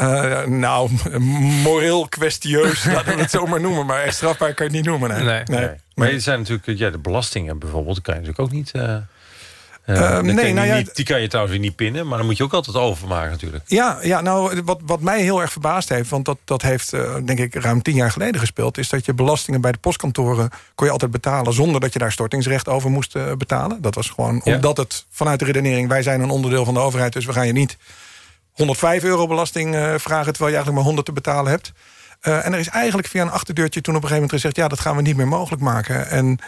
Uh, nou, moreel kwestieus, laten we het zo maar noemen. Maar echt strafbaar kan je het niet noemen. Nee. nee. nee. Maar het zijn natuurlijk, ja, de belastingen bijvoorbeeld, kan je natuurlijk ook niet... Uh, uh, nee, nou ja, niet, die kan je trouwens weer niet pinnen, maar dan moet je ook altijd overmaken natuurlijk. Ja, ja nou, wat, wat mij heel erg verbaasd heeft... want dat, dat heeft, uh, denk ik, ruim tien jaar geleden gespeeld... is dat je belastingen bij de postkantoren kon je altijd betalen... zonder dat je daar stortingsrecht over moest uh, betalen. Dat was gewoon ja. omdat het vanuit de redenering... wij zijn een onderdeel van de overheid, dus we gaan je niet 105 euro belasting vragen... terwijl je eigenlijk maar 100 te betalen hebt. Uh, en er is eigenlijk via een achterdeurtje toen op een gegeven moment gezegd... ja, dat gaan we niet meer mogelijk maken. En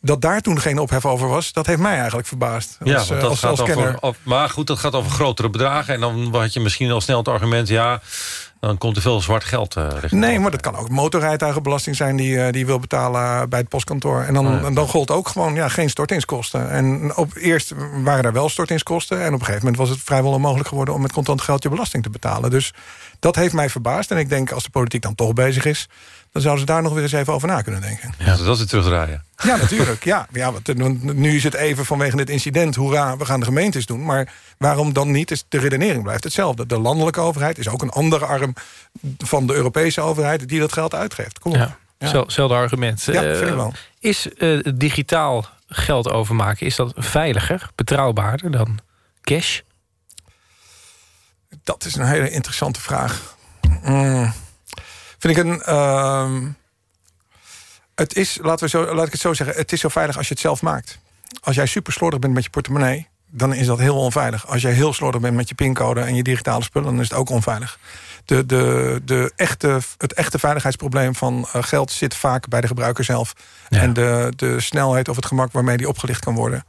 dat daar toen geen ophef over was... dat heeft mij eigenlijk verbaasd. Ja, als, dat als, gaat als over, of, maar goed, dat gaat over grotere bedragen. En dan had je misschien al snel het argument... ja, dan komt er veel zwart geld uh, Nee, maar dat kan ook motorrijtuigenbelasting zijn... die, uh, die je wil betalen bij het postkantoor. En dan, oh, ja. dan gold ook gewoon ja, geen stortingskosten. En op, eerst waren er wel stortingskosten... en op een gegeven moment was het vrijwel onmogelijk geworden... om met contant geld je belasting te betalen. Dus dat heeft mij verbaasd. En ik denk, als de politiek dan toch bezig is... dan zouden ze daar nog weer eens even over na kunnen denken. Ja, dat is weer terugdraaien. Ja, natuurlijk. Ja, ja, want eh, nu is het even vanwege dit incident... hoera, we gaan de gemeentes doen. Maar waarom dan niet? Is de redenering blijft hetzelfde. De landelijke overheid is ook een andere arm van de Europese overheid... die dat geld uitgeeft. Kom op. Ja, Ja. Zelfde argument. Ja, vind ik Eh, wel. Is eh, digitaal geld overmaken, is dat veiliger, betrouwbaarder dan cash? Dat is een hele interessante vraag. Mm. Vind ik een... ehm, het is, laten we zo, laat ik het zo zeggen... het is zo veilig als je het zelf maakt. Als jij super slordig bent met je portemonnee... dan is dat heel onveilig. Als jij heel slordig bent met je pincode en je digitale spullen... dan is het ook onveilig. De, de, de echte, het echte veiligheidsprobleem van eh, geld zit vaak bij de gebruiker zelf. En de, de snelheid of het gemak waarmee die opgelicht kan worden.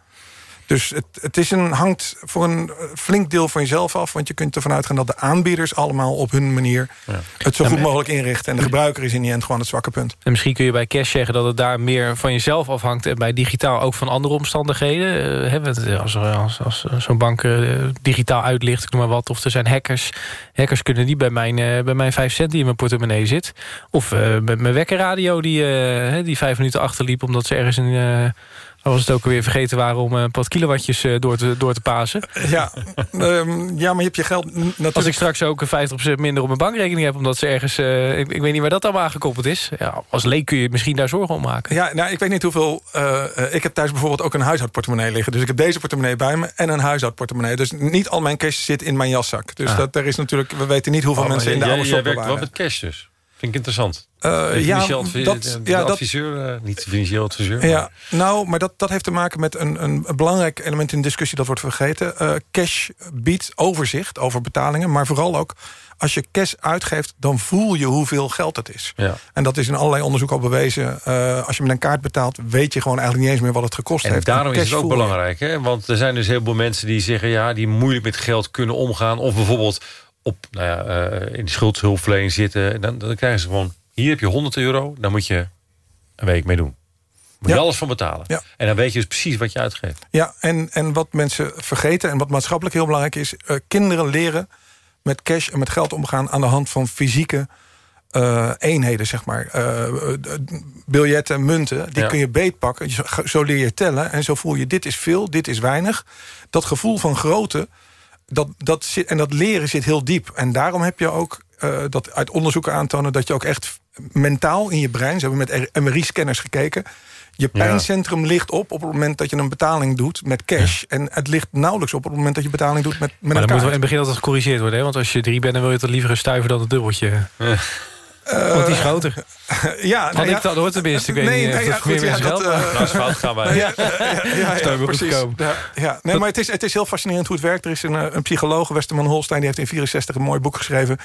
Dus het, het is een, hangt voor een eh, flink deel van jezelf af. Want je kunt ervan uitgaan dat de aanbieders allemaal op hun manier... het zo goed mogelijk inrichten. En de gebruiker is in die end gewoon het zwakke punt. En misschien kun je bij cash zeggen dat het daar meer van jezelf afhangt... en bij digitaal ook van andere omstandigheden. Want als, als, als zo'n bank digitaal uitlicht, ik noem maar wat... of er zijn hackers. Hackers kunnen niet bij mijn, eh, bij mijn 5 cent die in mijn portemonnee zit. Of met mijn wekkerradio die, die vijf minuten achterliep... omdat ze ergens een... eh, was het ook weer vergeten waren om eh, een paar kilowattjes eh, door, te, door te pasen. Ja, ehm, ja, maar je hebt je geld natuurlijk... Als ik straks ook een 50% minder op mijn bankrekening heb... omdat ze ergens... eh, ik, ik weet niet waar dat allemaal aangekoppeld is. Ja, als leek kun je misschien daar zorgen om maken. Ja, nou, ik weet niet hoeveel... eh, eh, ik heb thuis bijvoorbeeld ook een huishoudportemonnee liggen. Dus ik heb deze portemonnee bij me en een huishoudportemonnee. Dus niet al mijn cash zit in mijn jaszak. Dus Ah. dat, er is natuurlijk... We weten niet hoeveel Oh, mensen in de oude jij shop werkt wel met cash dus. Vind ik interessant. Heeft ja, dat- de- de ja, dat- adviseur, eh, niet financieel adviseur. Ja, nou, maar dat, dat heeft te maken met een, een belangrijk element in de discussie... dat wordt vergeten. Eh, cash biedt overzicht over betalingen. Maar vooral ook, als je cash uitgeeft... dan voel je hoeveel geld het is. Ja. En dat is in allerlei onderzoek al bewezen. Als je met een kaart betaalt, weet je gewoon eigenlijk niet eens meer wat het gekost En heeft. daarom is cash het ook belangrijk. Hè? Want er zijn dus heel veel mensen die zeggen... ja, die moeilijk met geld kunnen omgaan. Of bijvoorbeeld op, nou ja, eh, in de schuldhulpverlening zitten. Dan, dan krijgen ze gewoon... hier heb je 100 euro, daar moet je een week mee doen. Moet je Ja. alles van betalen. Ja. En dan weet je dus precies wat je uitgeeft. Ja, en, en wat mensen vergeten en wat maatschappelijk heel belangrijk is... eh, kinderen leren met cash en met geld omgaan... aan de hand van fysieke eh, eenheden, zeg maar. Eh, biljetten, munten, die Ja. kun je beetpakken. Zo leer je tellen en zo voel je dit is veel, dit is weinig. Dat gevoel van grootte, dat, dat zit, en dat leren zit heel diep. En daarom heb je ook, eh, dat uit onderzoeken aantonen... dat je ook echt mentaal in je brein... ze hebben met MRI-scanners gekeken... je Ja. pijncentrum ligt op op het moment dat je een betaling doet met cash. En het ligt nauwelijks op op het moment dat je betaling doet met, met Maar een dan moet wel in het begin altijd gecorrigeerd worden. Hè? Want als je drie bent, dan wil je het liever een stuiver dan een dubbeltje. Want die is groter. ja, Had nou ja. ik dat hoort tenminste. Ik weet Nee, niet nee, of ja, het goed, meer ja, mensen dat, Nou, fout gaan wij. Ja, ja, ja, precies. gekomen. Ja, ja. Nee, maar het is, het is heel fascinerend hoe het werkt. Er is een, eh, een psycholoog, Westerman Holstein, die heeft in 64 een mooi boek geschreven.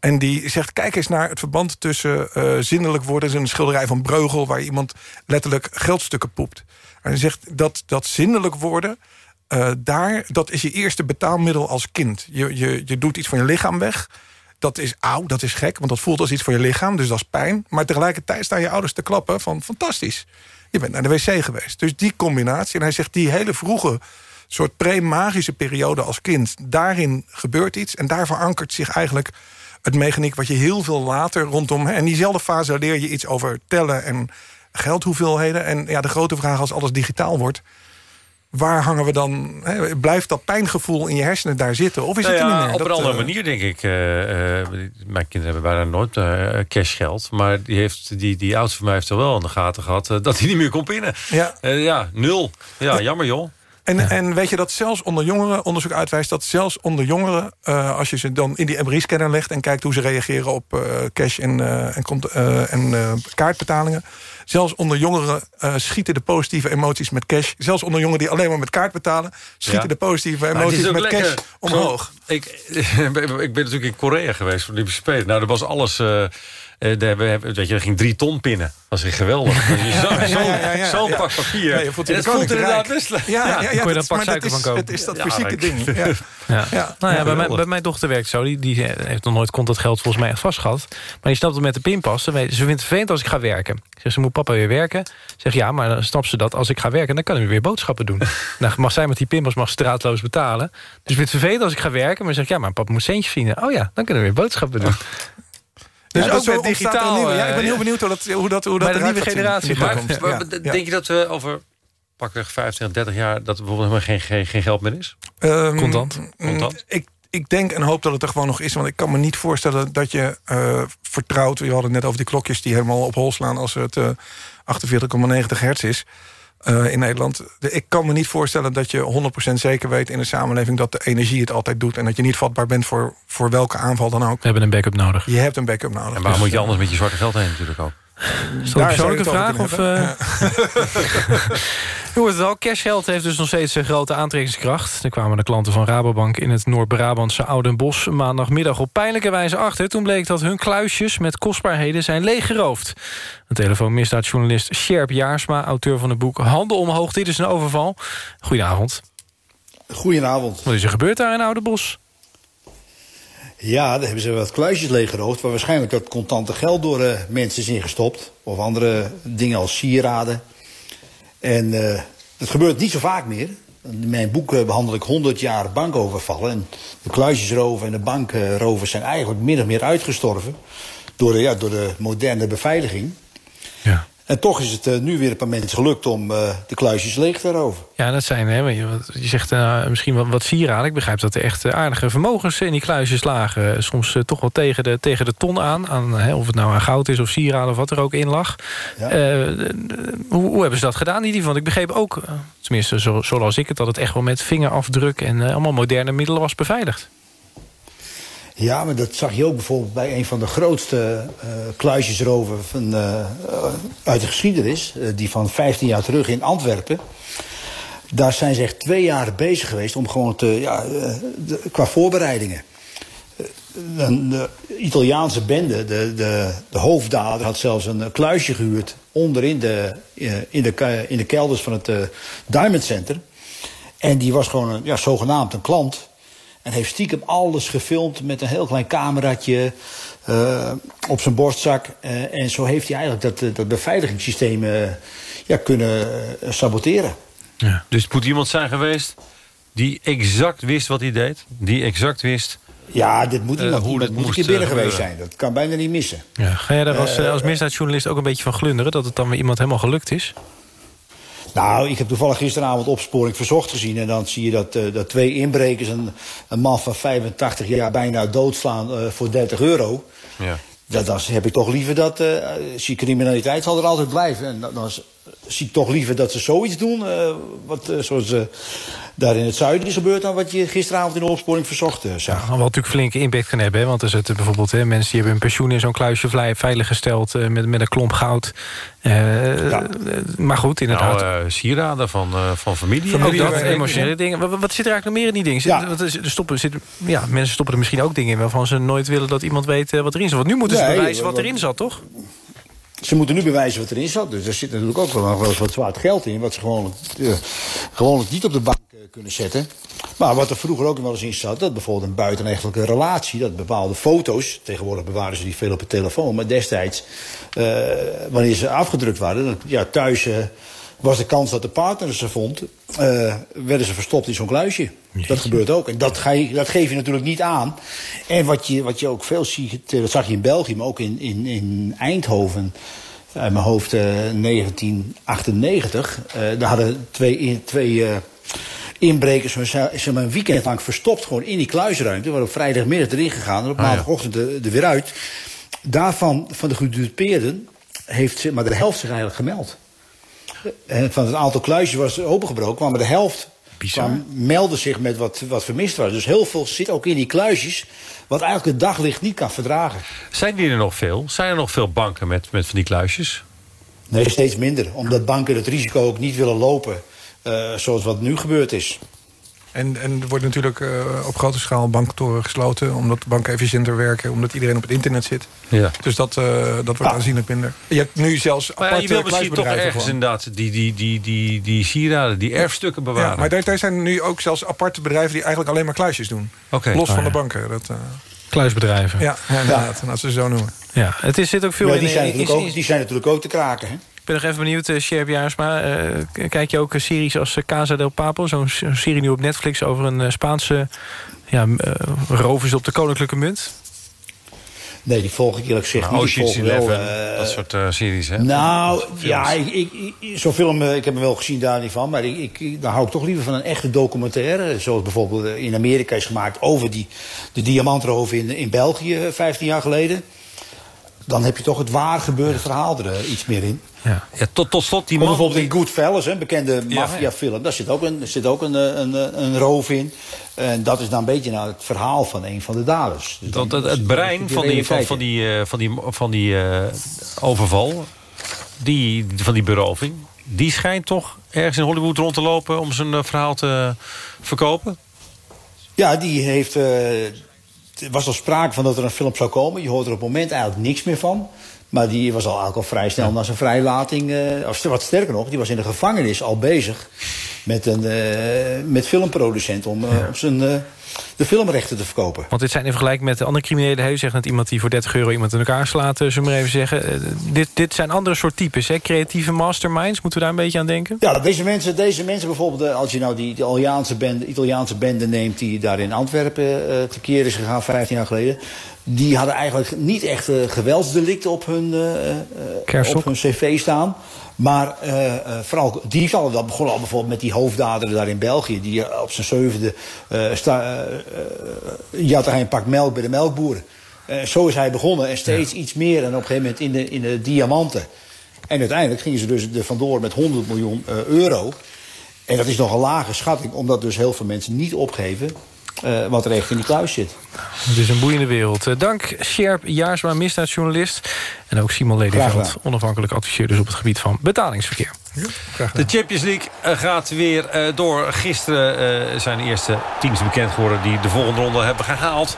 En die zegt, kijk eens naar het verband tussen eh, zinnelijk worden... is een schilderij van Breugel, waar iemand letterlijk geldstukken poept. En hij zegt dat, dat zinnelijk worden... eh, daar, dat is je eerste betaalmiddel als kind. Je, je, je doet iets van je lichaam weg. Dat is auw, dat is gek, want dat voelt als iets voor je lichaam. Dus dat is pijn. Maar tegelijkertijd staan je ouders te klappen van fantastisch. Je bent naar de wc geweest. Dus die combinatie. En hij zegt die hele vroege soort pre-magische periode als kind... daarin gebeurt iets en daar verankert zich eigenlijk het mechaniek... wat je heel veel later rondom... En diezelfde fase leer je iets over tellen en geldhoeveelheden. En ja, de grote vraag als alles digitaal wordt... waar hangen we dan... Hè, blijft dat pijngevoel in je hersenen daar zitten? Of is Nou het ja, niet meer? Op een andere eh, manier, denk ik. eh, eh, mijn kinderen hebben bijna nooit eh, cashgeld. Maar die, heeft, die, die oudste van mij heeft er wel in de gaten gehad... eh, dat hij niet meer kon pinnen. Ja. Ja, nul. Ja, jammer joh. En, en weet je dat zelfs onder jongeren, onderzoek uitwijst... dat zelfs onder jongeren, als je ze dan in die MRI-scanner legt... en kijkt hoe ze reageren op cash en, eh, en, en kaartbetalingen... zelfs onder jongeren eh, schieten de positieve emoties met cash. Zelfs onder jongeren die alleen maar met kaart betalen... schieten Ja. de positieve is emoties met lekker. cash omhoog. Zo, ik, ik ben natuurlijk in Korea geweest voor Olympische Spelen. Nou, er was alles... eh, eh, daar hebben, weet je, er ging drie ton pinnen. Dat was echt geweldig. Dus Zo'n Ja, zo, ja, Ja. pak papier. Ja, je voelt je en het voelt inderdaad best leuk. Ja, ja, ja, kon je dat pak maar dat suiker is- van kopen. Het is dat Ja, fysieke ding. Ja. Ja. Ja. Nou ja, bij, mijn, bij mijn dochter werkt zo. Die, die heeft nog nooit contant geld volgens mij echt vast gehad. Maar die snapt het met de pinpas. Ze, weet, ze vindt het vervelend als ik ga werken. Zegt ze, moet papa weer werken? Zeg ja, maar dan snapt ze dat als ik ga werken... dan kan hij weer boodschappen doen. nou, mag zij met die pinpas mag straatloos betalen. Dus ik vind het vervelend als ik ga werken. Maar zeg ja, maar papa moet centjes verdienen. Oh ja, dan kunnen we weer boodschappen doen. Dus Ja, ook zo er een digitaal... nieuwe- ja, ik ben eh, heel benieuwd hoe dat, hoe dat, hoe dat Bij de nieuwe generatie gaat. Maar, Ja, maar ja. Denk je dat we over pakweg 25, 30 jaar... dat er bijvoorbeeld helemaal geen, geen, geen geld meer is? Ehm, Contant. mm, Contant. Ik, ik denk en hoop dat het er gewoon nog is. Want ik kan me niet voorstellen dat je eh, vertrouwt... we hadden het net over die klokjes die helemaal op hol slaan... als het eh 48,90 hertz is eh, in Nederland. De- ik kan me niet voorstellen dat je 100% zeker weet in een samenleving... dat de energie het altijd doet. En dat je niet vatbaar bent voor, voor welke aanval dan ook. We hebben een backup nodig. Je hebt een backup nodig. En waar Dus, moet je eh, anders met je zwarte geld heen natuurlijk ook? Is dat een persoonlijke vraag? Of, eh U hoort het al, cashgeld heeft dus nog steeds een grote aantrekkingskracht. Er kwamen de klanten van Rabobank in het Noord-Brabantse Oudenbosch... maandagmiddag op pijnlijke wijze achter. Toen bleek dat hun kluisjes met kostbaarheden zijn leeggeroofd. Een telefoonmisdaadjournalist Sjerp Jaarsma, auteur van het boek Handen omhoog, dit is een overval. Goedenavond. Goedenavond. Wat is er gebeurd daar in Oudenbosch? Ja, daar hebben ze wat kluisjes leeggeroofd... waar waarschijnlijk dat contante geld door eh, mensen is ingestopt. Of andere dingen als sieraden. En eh dat gebeurt niet zo vaak meer. In mijn boek eh, behandel ik 100 jaar bankovervallen. En de kluisjesroven en de bankrovers zijn eigenlijk min of meer uitgestorven... door de, ja, door de moderne beveiliging. Ja. En toch is het eh, nu weer een paar mensen gelukt om eh, de kluisjes leeg te roven. Ja, dat zijn, hè, je, je zegt eh, misschien wat, wat sieraden. Ik begrijp dat er echt aardige vermogens in die kluisjes lagen. Soms toch wel tegen de, tegen de ton aan. aan hè, of het nou aan goud is of sieraden of wat er ook in lag. Ja. Hoe, hoe hebben ze dat gedaan, die? Want ik begreep ook, tenminste zo, zoals ik het... dat het echt wel met vingerafdruk en allemaal moderne middelen was beveiligd. Ja, maar dat zag je ook bijvoorbeeld bij een van de grootste eh kluisjesroven van, eh, eh, uit de geschiedenis. die van 15 jaar terug in Antwerpen. Daar zijn ze echt twee jaar bezig geweest om gewoon te, ja, de- qua voorbereidingen. Een- de Italiaanse bende, de, de, de hoofddader, had zelfs een kluisje gehuurd onderin de, in, de, in de kelders van het Diamond Center. En die was gewoon een, ja, zogenaamd een klant. En heeft stiekem alles gefilmd met een heel klein cameraatje eh, op zijn borstzak. Eh, en zo heeft hij eigenlijk dat, eh, dat beveiligingssysteem ja, kunnen saboteren. Dus het moet iemand zijn geweest die exact wist wat hij deed. Die exact wist... Ja, dit moet iemand, hoe dit moet een keer binnen geweest zijn. Dat kan bijna niet missen. Ja. Ga jij daar als, als misdaadjournalist ook een beetje van glunderen... dat het dan weer iemand helemaal gelukt is? Nou, ik heb toevallig gisteravond opsporing verzocht gezien. En dan zie je dat, eh, dat twee inbrekers een, een man van 85 jaar bijna doodslaan eh, voor 30 euro. Ja. Dat, dan heb ik toch liever dat. zie criminaliteit zal er altijd blijven. En dan zie ik toch liever dat ze zoiets doen. eh, wat, eh, zoals eh, daar in het zuiden is gebeurd. dan wat je gisteravond in de opsporing verzocht eh, zag. Ja, wat natuurlijk flinke impact kan hebben. Hè? Want er zitten bijvoorbeeld hè, mensen die hebben hun pensioen in zo'n kluisje vlei- veilig gesteld eh, met, met een klomp goud. Maar goed, inderdaad. Nou, sieraden van, eh, van familie. ook dat, emotionele dingen. Wat, wat zit er eigenlijk nog meer in die dingen? Zit, wat is- er stoppen, zit, ja, mensen stoppen er misschien ook dingen in... waarvan ze nooit willen dat iemand weet wat erin zit. Want nu moeten ze Nee, bewijzen wat wat- erin zat, toch? Ze moeten nu bewijzen wat erin zat. Dus er zit natuurlijk ook wel eens wat zwaar geld in. Wat ze gewoon, eh, gewoon niet op de bank eh, kunnen zetten. Maar wat er vroeger ook wel eens in zat. Dat bijvoorbeeld een buitenechtelijke relatie. Dat bepaalde foto's. Tegenwoordig bewaren ze die veel op de telefoon. Maar destijds, eh, wanneer ze afgedrukt waren. Dan, ja, thuis was de kans dat de partner ze vond. eh, werden ze verstopt in zo'n kluisje. Dat gebeurt ook. En dat, ga je, dat geef je natuurlijk niet aan. En wat je, wat je ook veel ziet. eh, Dat zag je in België. Maar ook in, in, in Eindhoven uit mijn hoofd eh, 1998. eh, daar hadden twee, in- twee eh, inbrekers hun ze maar een weekend lang verstopt. Gewoon in die kluisruimte. Waren op vrijdagmiddag erin gegaan. En op Ah, maandagochtend er, er weer uit. Daarvan, van de gedupeerden, heeft ze, maar de helft zich eigenlijk gemeld. Van het aantal kluisjes was opengebroken, kwam maar de helft kwam, meldde zich met wat, wat vermist was. Dus heel veel zit ook in die kluisjes, wat eigenlijk het daglicht niet kan verdragen. Zijn die er nog veel? Zijn er nog veel banken met, met van die kluisjes? Nee, steeds minder. Omdat banken het risico ook niet willen lopen, eh, zoals wat nu gebeurd is. En, en er wordt natuurlijk eh, op grote schaal bankkantoren gesloten... omdat banken efficiënter werken, omdat iedereen op het internet zit. Ja. Dus dat, eh, dat wordt aanzienlijk minder. Je hebt nu zelfs Maar ja, aparte je wil misschien toch ergens gewoon. inderdaad die, die, die, die, die sieraden, die erfstukken bewaren. Ja, maar daar, daar zijn nu ook zelfs aparte bedrijven... die eigenlijk alleen maar kluisjes doen. Oké. Los Oh, van ja. de banken. Dat, eh, Kluisbedrijven. ja, ja, inderdaad. En als ze ze zo noemen. Ja, het is, zit ook veel Ja, in... die, zijn in- ook, die zijn natuurlijk ook te kraken. Hè? Ik ben nog even benieuwd, uh, Sjerp Jaarsma. eh, kijk je ook eh, series als Casa del Papo? Zo'n serie nu op Netflix over een Spaanse ja, rovers op de Koninklijke Munt? Nee, die volg ik eerlijk gezegd Nou, niet. Ocean's Eleven, dat soort eh, series, hè? Nou, ja, ik, ik, zo'n film, ik heb hem wel gezien daar niet van. Maar ik, ik, daar hou ik toch liever van een echte documentaire. Zoals bijvoorbeeld in Amerika is gemaakt over die, de diamantroof in, in België eh, 15 jaar geleden. Dan heb je toch het waar gebeurde verhaal er eh, iets meer in. Ja. tot, tot slot die Of man... bijvoorbeeld in Goodfellas, een bekende Ja, maffiafilm. Daar zit ook, een, zit ook een, eh, een, een, een roof in. En dat is dan een beetje nou het verhaal van een van de daders. Dus het, brein van die, van, die, eh, van die, van die eh, overval, die, van die beroving... die schijnt toch ergens in Hollywood rond te lopen... om zijn eh, verhaal te verkopen? Ja, die heeft. Was al sprake van dat er een film zou komen. Je hoort er op het moment eigenlijk niks meer van. Maar die was al, eigenlijk al vrij snel na zijn vrijlating. eh, of wat sterker nog, die was in de gevangenis al bezig met een eh, met filmproducent om, eh, om zijn, de filmrechten te verkopen. Want dit zijn in vergelijking met de andere criminelen... He, zegt net iemand die voor 30 euro iemand in elkaar slaat... zullen we maar even zeggen. Dit, dit zijn andere soort types, hè? creatieve masterminds. Moeten we daar een beetje aan denken? Ja, deze mensen, deze mensen bijvoorbeeld, als je nou die, die Italiaanse, bende, Italiaanse bende neemt... die daar in Antwerpen eh tekeer is gegaan 15 jaar geleden... die hadden eigenlijk niet echt eh, geweldsdelicten op hun, eh, eh, op hun cv staan. Maar eh, vooral diefstallen, dat begon al bijvoorbeeld met die hoofddader daar in België... die op zijn zevende, eh sta, eh, eh, jat hij een pak melk bij de melkboeren. Zo is hij begonnen en steeds iets meer en op een gegeven moment in de, in de diamanten. En uiteindelijk gingen ze dus er vandoor met 100 miljoen euro. En dat is nog een lage schatting, omdat dus heel veel mensen niet opgeven... eh, wat er echt in die kluis zit. Het is een boeiende wereld. Eh, Dank Sjerp Jaarsma, misdaadjournalist. En ook Simon Lelyveld, onafhankelijk adviseur dus op het gebied van betalingsverkeer. De Champions League eh, gaat weer eh, door. Gisteren eh, zijn de eerste teams bekend geworden... die de volgende ronde hebben gehaald.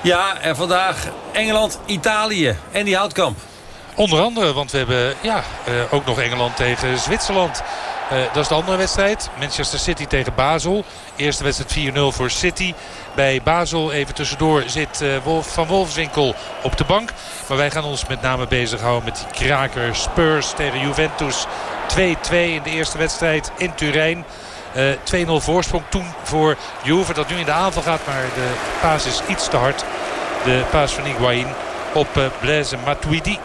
Ja, en vandaag Engeland-Italië. En die houtkamp. Onder andere, want we hebben ja, eh, ook nog Engeland tegen Zwitserland. Eh, dat is de andere wedstrijd. Manchester City tegen Basel. Eerste wedstrijd 4-0 voor City. Bij Basel even tussendoor zit eh, Wolf van Wolfswinkel op de bank. Maar wij gaan ons met name bezighouden met die kraker Spurs tegen Juventus. 2-2 in de eerste wedstrijd in Turijn. Eh 2-0 voorsprong toen voor Juve dat nu in de aanval gaat. Maar de paas is iets te hard. De paas van Higuain op eh, Blaise Matuidi.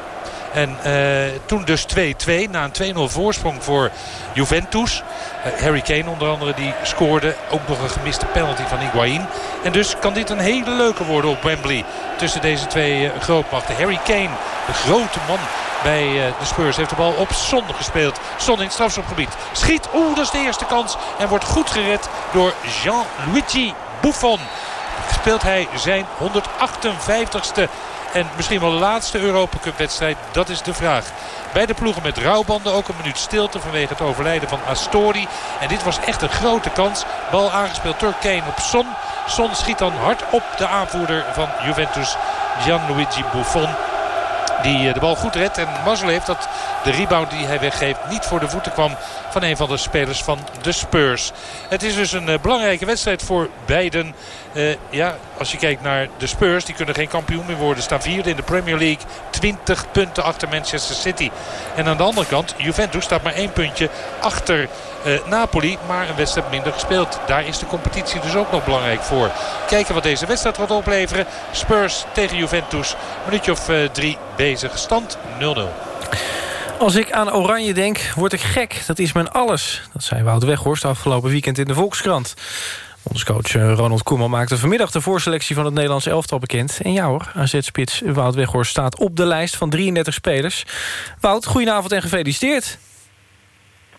En eh, toen dus 2-2 na een 2-0 voorsprong voor Juventus. Eh, Harry Kane onder andere die scoorde. Ook nog een gemiste penalty van Higuain. En dus kan dit een hele leuke worden op Wembley. Tussen deze twee eh, grootmachten. Harry Kane, de grote man bij de Spurs, heeft de bal op Son gespeeld. Son in het strafschopgebied. Schiet, oeh dat is de eerste kans. En wordt goed gered door Jean-Luigi Buffon speelt hij zijn 158ste en misschien wel laatste Europa Cup wedstrijd. Dat is de vraag. Bij de ploegen met rouwbanden ook een minuut stilte vanwege het overlijden van Astori. En dit was echt een grote kans. Bal aangespeeld door Kane op Son. Son schiet dan hard op de aanvoerder van Juventus, Gianluigi Buffon. Die eh, de bal goed redt en mazzel heeft dat de rebound die hij weggeeft niet voor de voeten kwam van een van de spelers van de Spurs. Het is dus een eh, belangrijke wedstrijd voor beiden. Eh, ja, als je kijkt naar de Spurs, die kunnen geen kampioen meer worden. Staan vierde in de Premier League. 20 punten achter Manchester City. En aan de andere kant, Juventus staat maar één puntje achter Napoli. Maar een wedstrijd minder gespeeld. Daar is de competitie dus ook nog belangrijk voor. Kijken wat deze wedstrijd gaat opleveren. Spurs tegen Juventus. Minuutje of drie bezig. Stand 0-0. Als ik aan Oranje denk, word ik gek. Dat is mijn alles. Dat zei Wout Weghorst afgelopen weekend in de Volkskrant. Onze coach eh, Ronald Koeman maakte vanmiddag de voorselectie van het Nederlands elftal bekend. En ja hoor, AZ-spits Wout Weghorst staat op de lijst van 33 spelers. Wout, goedenavond en gefeliciteerd.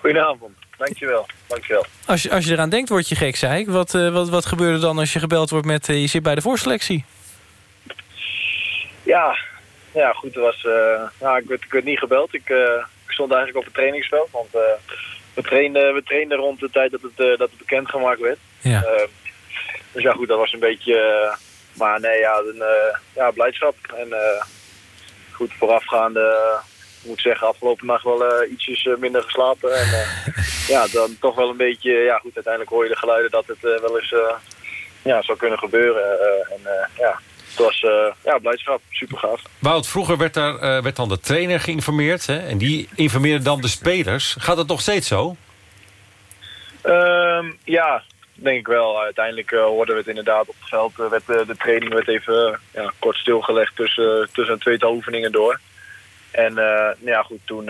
Goedenavond, dankjewel. dankjewel. Als je, als je eraan denkt, word je gek, zei ik. Wat, eh, wat, wat gebeurt er dan als je gebeld wordt met... eh, je zit bij de voorselectie? Ja, ja goed, er was, eh, nou, ik, werd, ik werd niet gebeld. Ik, eh, ik stond eigenlijk op het trainingsveld, want eh, we, trainden, we trainden rond de tijd dat het, dat het bekendgemaakt werd. Ja. Dus ja goed, dat was een beetje, maar nee, ja, een, ja blijdschap. En goed, voorafgaande, ik moet zeggen, afgelopen nacht wel eh, ietsjes minder geslapen. En ja, dan toch wel een beetje, ja goed, uiteindelijk hoor je de geluiden dat het wel eens ja, zou kunnen gebeuren. en ja, het was eh, ja, blijdschap, super gaaf. Wout, vroeger werd, daar, eh, werd dan de trainer geïnformeerd. Hè, en die informeerde dan de spelers. Gaat het nog steeds zo? Ehm, ja, denk ik wel. Uiteindelijk uh, hoorden we het inderdaad op het veld. Uh, werd, de training werd even ja, kort stilgelegd tussen, tussen een tweetal oefeningen door. En nou ja, goed, toen,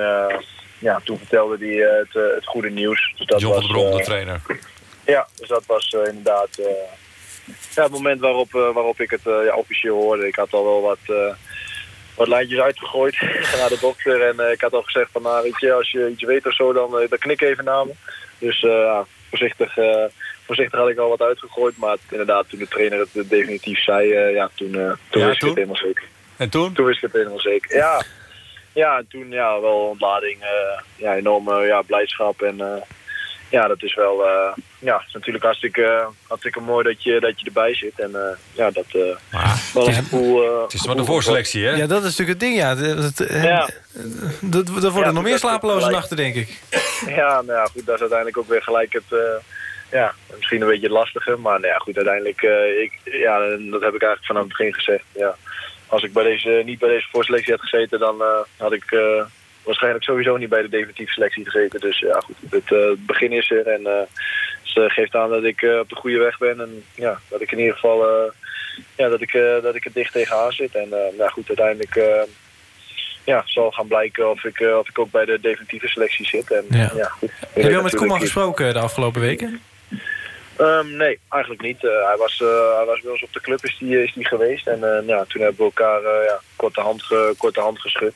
ja, toen vertelde hij het, het goede nieuws. Dus dat John was, van der Brom, de trainer. Ja, dus dat was inderdaad ja, het moment waarop, waarop ik het ja, officieel hoorde. Ik had al wel wat wat lijntjes uitgegooid naar de dokter. En uh, ik had al gezegd van, nou, weet je, als je iets weet of zo, dan, uh, dan knik even naar me. Dus uh, voorzichtig, voorzichtig had ik al wat uitgegooid. Maar inderdaad, toen de trainer het definitief zei, ja, toen, toen ja, wist toen? ik het helemaal zeker. En toen? Toen wist ik het helemaal zeker, ja. Ja, en toen ja, wel ontlading, ja, enorme ja, blijdschap en ja, dat is wel uh, ja, is natuurlijk hartstikke, hartstikke mooi dat je, dat je erbij zit. En uh, ja, dat uh, wel het is, een gevoel... het is maar de voorselectie, hè? Ja, dat is natuurlijk het ding, ja. Dat, dat, ja. dat, dat worden Ja, nog meer slapeloze gelijk. nachten, denk ik. Ja, nou ja, goed, dat is uiteindelijk ook weer gelijk het... eh, ja, misschien een beetje het lastige. Maar nou ja, goed, uiteindelijk... eh, ik, ja, dat heb ik eigenlijk vanaf het begin gezegd. Ja. Als ik bij deze, niet bij deze voorselectie had gezeten... dan eh, had ik eh, waarschijnlijk sowieso niet bij de definitieve selectie gezeten. Dus ja, goed, het, eh, begin is er. En eh ze geeft aan dat ik eh, op de goede weg ben. En ja, dat ik in ieder geval... eh, ja, dat ik, eh, dat ik er dicht tegenaan zit. En eh nou goed, uiteindelijk... eh, ja, zal gaan blijken of ik, eh, of ik ook bij de definitieve selectie zit. En, Ja. ja. goed. Heb je al met Koeman gesproken de afgelopen weken? Ehm, nee, eigenlijk niet. Eh, hij, was, eh, hij was bij ons op de club is die, is die geweest. En eh, ja, toen hebben we elkaar eh, ja, korte, hand, ge- korte hand geschud.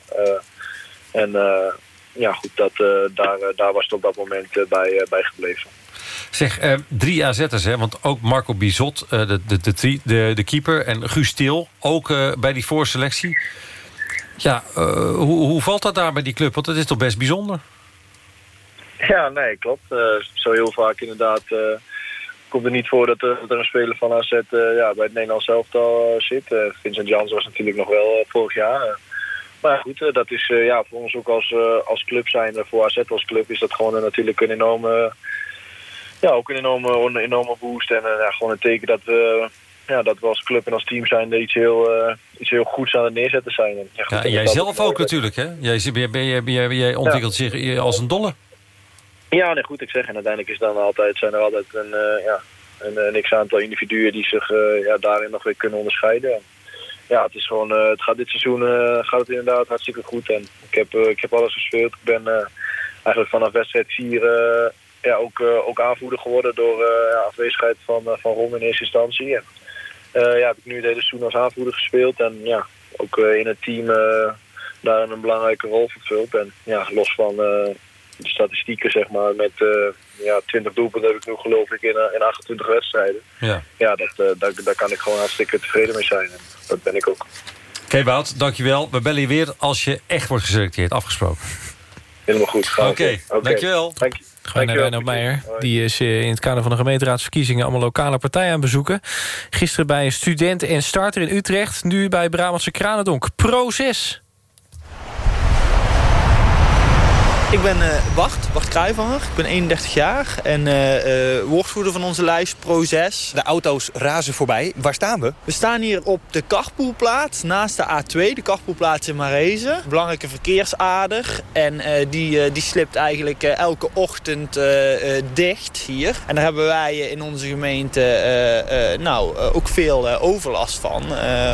En eh, ja, goed, dat, eh, daar, eh, daar was het op dat moment bij, bij gebleven. Zeg, eh, drie AZ'ers, hè? Want ook Marco Bizot, eh, de, de, de, de, keeper... en Guus Stil, ook eh, bij die voorselectie. Ja, hoe, hoe valt dat daar bij die club? Want het is toch best bijzonder? Ja, nee, klopt. Zo heel vaak inderdaad komt er niet voor dat er, dat er een speler van AZ ja, bij het Nederlands elftal zit. Vincent Jans was natuurlijk nog wel vorig jaar. Maar goed, eh, dat is eh, ja, voor ons ook als, eh, als club zijn, voor AZ als club, is dat gewoon natuurlijk een enorme, ja, ook een enorme, een enorme boost. En ja, gewoon een teken dat we, ja, dat we als club en als team zijn iets heel, iets heel goeds aan het neerzetten zijn. En, ja, goed, Ja, en jij zelf ook natuurlijk, hè? Jij, jij, jij, jij, jij ontwikkelt zich als een dolle. Ja, nee, goed, ik zeg. En uiteindelijk is dan altijd, zijn er altijd een, eh, ja, een, een x-aantal individuen die zich ja, daarin nog weer kunnen onderscheiden. Ja, het is gewoon, eh, het gaat dit seizoen eh, gaat het inderdaad hartstikke goed. En ik heb, eh, ik heb alles gespeeld. Ik ben eigenlijk vanaf wedstrijd 4 eh, ja, ook, ook aanvoerder geworden door ja, afwezigheid van, van Ron in eerste instantie. En, ja, heb ik nu het hele seizoen als aanvoerder gespeeld. En ja, ook in het team daarin een belangrijke rol vervuld. En ja, los van de statistieken, zeg maar, met eh, ja, 20 doelpunten heb ik nu geloof ik in, eh, in 28 wedstrijden. Ja. Ja, dat, eh, daar, daar kan ik gewoon hartstikke tevreden mee zijn. En dat ben ik ook. Oké, Wout, dankjewel. We bellen je weer als je echt wordt geselecteerd. Afgesproken. Helemaal goed. Oké, doen. dankjewel. Dank je. Gewoon naar Reinoud Meijer. Die is in het kader van de gemeenteraadsverkiezingen... allemaal lokale partijen aan bezoeken. Gisteren bij een student en starter in Utrecht. Nu bij Brabantse Kranendonk. Proces. Ik ben eh Bart, Bart Kruivanger. Ik ben 31 jaar en eh, woordvoerder van onze lijst. De auto's razen voorbij. Waar staan we? We staan hier op de Karpoelplaats, naast de A2, de Karpoelplaats in Marezen. Belangrijke verkeersader en die, die slipt eigenlijk elke ochtend dicht hier. En daar hebben wij in onze gemeente nou, ook veel overlast van.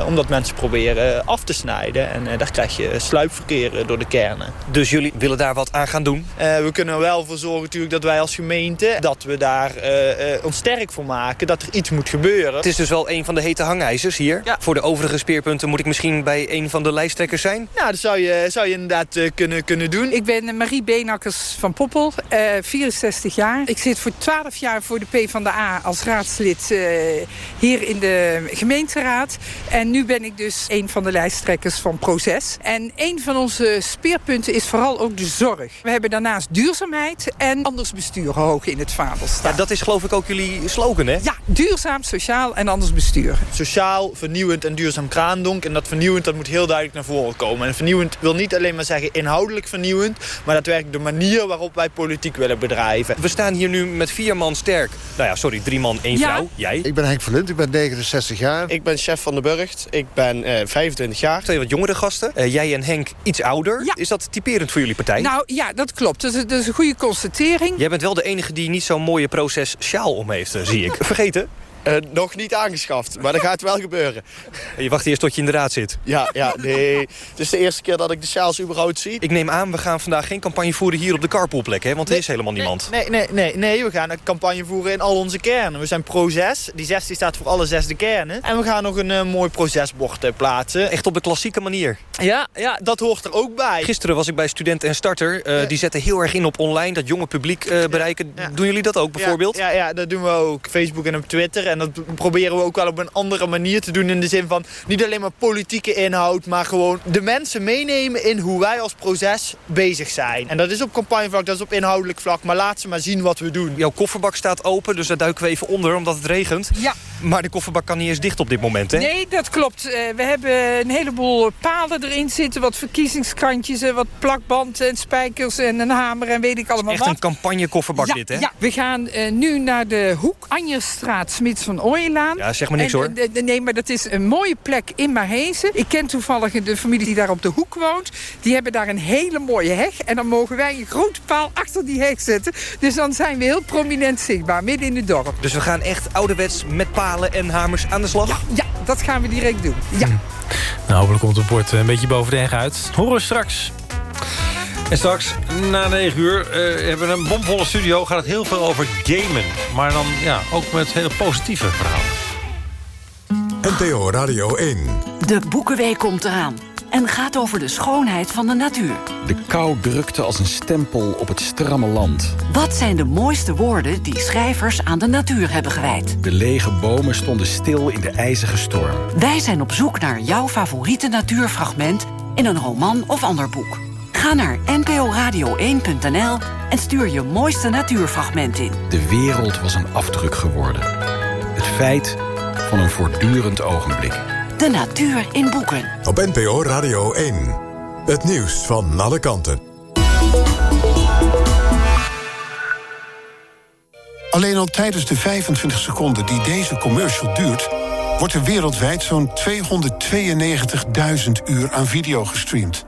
omdat mensen proberen af te snijden en daar krijg je sluipverkeer door de kernen. Dus jullie willen daar wat aan gaan doen? Eh, we kunnen er wel voor zorgen natuurlijk dat wij als gemeente... dat we daar eh, eh, ons sterk voor maken, dat er iets moet gebeuren. Het is dus wel een van de hete hangijzers hier. Voor de overige speerpunten moet ik misschien bij een van de lijsttrekkers zijn. Nou, dat zou je, zou je inderdaad eh, kunnen, kunnen doen. Ik ben Marie Beenakkers van Poppel, eh, 64 jaar. Ik zit voor 12 jaar voor de PvdA als raadslid eh, hier in de gemeenteraad. En nu ben ik dus een van de lijsttrekkers van Proces. En een van onze speerpunten is vooral ook de zorg. We hebben daarnaast duurzaamheid en anders besturen hoog in het vaandel staan. Ja, dat is geloof ik ook jullie slogan, hè? Ja, duurzaam, sociaal en anders besturen. Sociaal, vernieuwend en duurzaam kraandonk. En dat vernieuwend dat moet heel duidelijk naar voren komen. En vernieuwend wil niet alleen maar zeggen inhoudelijk vernieuwend... maar daadwerkelijk de manier waarop wij politiek willen bedrijven. We staan hier nu met vier man sterk. Nou ja, sorry, drie man, één Ja. vrouw. Jij? Ik ben Henk Verlint, ik ben 69 jaar. Ik ben chef van de Burgt. Ik ben eh 25 jaar. Twee wat jongere gasten. Eh, jij en Henk iets ouder. Is dat typerend voor jullie partij? Nou ja, Ja, dat klopt. Dat is, dat is een goede constatering. Jij bent wel de enige die niet zo'n mooie proces sjaal om heeft, eh, zie ik. Vergeten? Eh, nog niet aangeschaft, maar dat gaat wel gebeuren. Je wacht eerst tot je in de raad zit. Ja, ja, nee. Het is de eerste keer dat ik de sjaals überhaupt zie. Ik neem aan, we gaan vandaag geen campagne voeren hier op de carpoolplek, hè? Want er is helemaal niemand. Nee, nee, nee, nee, we gaan een campagne voeren in al onze kernen. We zijn pro-6. Die 6 die staat voor alle zesde kernen. En we gaan nog een eh, mooi procesbord eh, plaatsen. Echt op de klassieke manier. Ja, ja, dat hoort er ook bij. Gisteren was ik bij Student en Starter. Die zetten heel erg in op online, dat jonge publiek bereiken. Doen jullie dat ook bijvoorbeeld? Ja, ja, ja, dat doen we ook. Facebook en op Twitter. En dat proberen we ook wel op een andere manier te doen. In de zin van niet alleen maar politieke inhoud... maar gewoon de mensen meenemen in hoe wij als proces bezig zijn. En dat is op campagnevlak, dat is op inhoudelijk vlak. Maar laat ze maar zien wat we doen. Jouw kofferbak staat open, dus daar duiken we even onder omdat het regent. Ja. Maar de kofferbak kan niet eens dicht op dit moment, hè? Nee, dat klopt. Eh, we hebben een heleboel palen erin zitten. Wat verkiezingskrantjes en wat plakband en spijkers en een hamer en weet ik allemaal Echt wat. een campagnekofferbak ja, dit, hè? Ja, we gaan eh, nu naar de hoek Anjerstraat, Van Ooyelaan. Ja, zeg maar niks, En, hoor. eh, nee, maar dat is een mooie plek in Mahezen. Ik ken toevallig de familie die daar op de hoek woont. Die hebben daar een hele mooie heg. En dan mogen wij een grote paal achter die heg zetten. Dus dan zijn we heel prominent zichtbaar, midden in het dorp. Dus we gaan echt ouderwets met palen en hamers aan de slag? Ja, dat gaan we direct doen. Ja. Nou, hopelijk komt het bord een beetje boven de heg uit. Horen we straks. En straks, na 9 uur, eh, hebben we een bomvolle studio. Gaat het heel veel over gamen. Maar dan ja, ook met hele positieve verhalen. NPO Radio 1. De Boekenweek komt eraan en gaat over de schoonheid van de natuur. De kou drukte als een stempel op het stramme land. Wat zijn de mooiste woorden die schrijvers aan de natuur hebben gewijd? De lege bomen stonden stil in de ijzige storm. Wij zijn op zoek naar jouw favoriete natuurfragment in een roman of ander boek. Ga naar nporadio1.nl en stuur je mooiste natuurfragment in. De wereld was een afdruk geworden. Het feit van een voortdurend ogenblik. De natuur in boeken. Op NPO Radio 1. Het nieuws van alle kanten. Alleen al tijdens de 25 seconden die deze commercial duurt... wordt er wereldwijd zo'n 292.000 uur aan video gestreamd.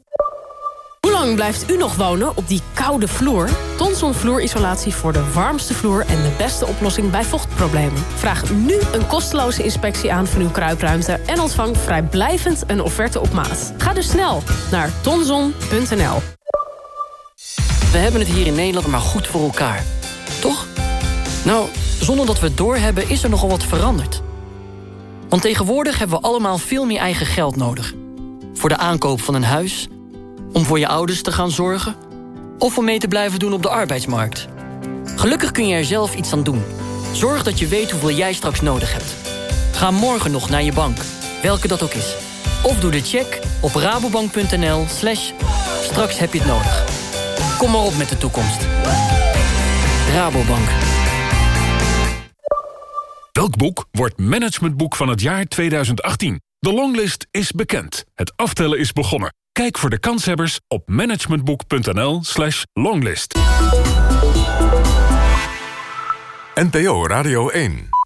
Lang blijft u nog wonen op die koude vloer? Tonson vloerisolatie voor de warmste vloer en de beste oplossing bij vochtproblemen. Vraag nu een kosteloze inspectie aan van uw kruipruimte en ontvang vrijblijvend een offerte op maat. Ga dus snel naar tonson.nl. We hebben het hier in Nederland maar goed voor elkaar. Toch? Nou, zonder dat we het doorhebben is er nogal wat veranderd. Want tegenwoordig hebben we allemaal veel meer eigen geld nodig. Voor de aankoop van een huis, om voor je ouders te gaan zorgen... of om mee te blijven doen op de arbeidsmarkt. Gelukkig kun je er zelf iets aan doen. Zorg dat je weet hoeveel jij straks nodig hebt. Ga morgen nog naar je bank, welke dat ook is. Of doe de check op rabobank.nl slash straks heb je het nodig. Kom maar op met de toekomst. Rabobank. Welk boek wordt managementboek van het jaar 2018? De longlist is bekend. Het aftellen is begonnen. Kijk voor de kanshebbers op managementboek.nl slash longlist. NPO Radio 1.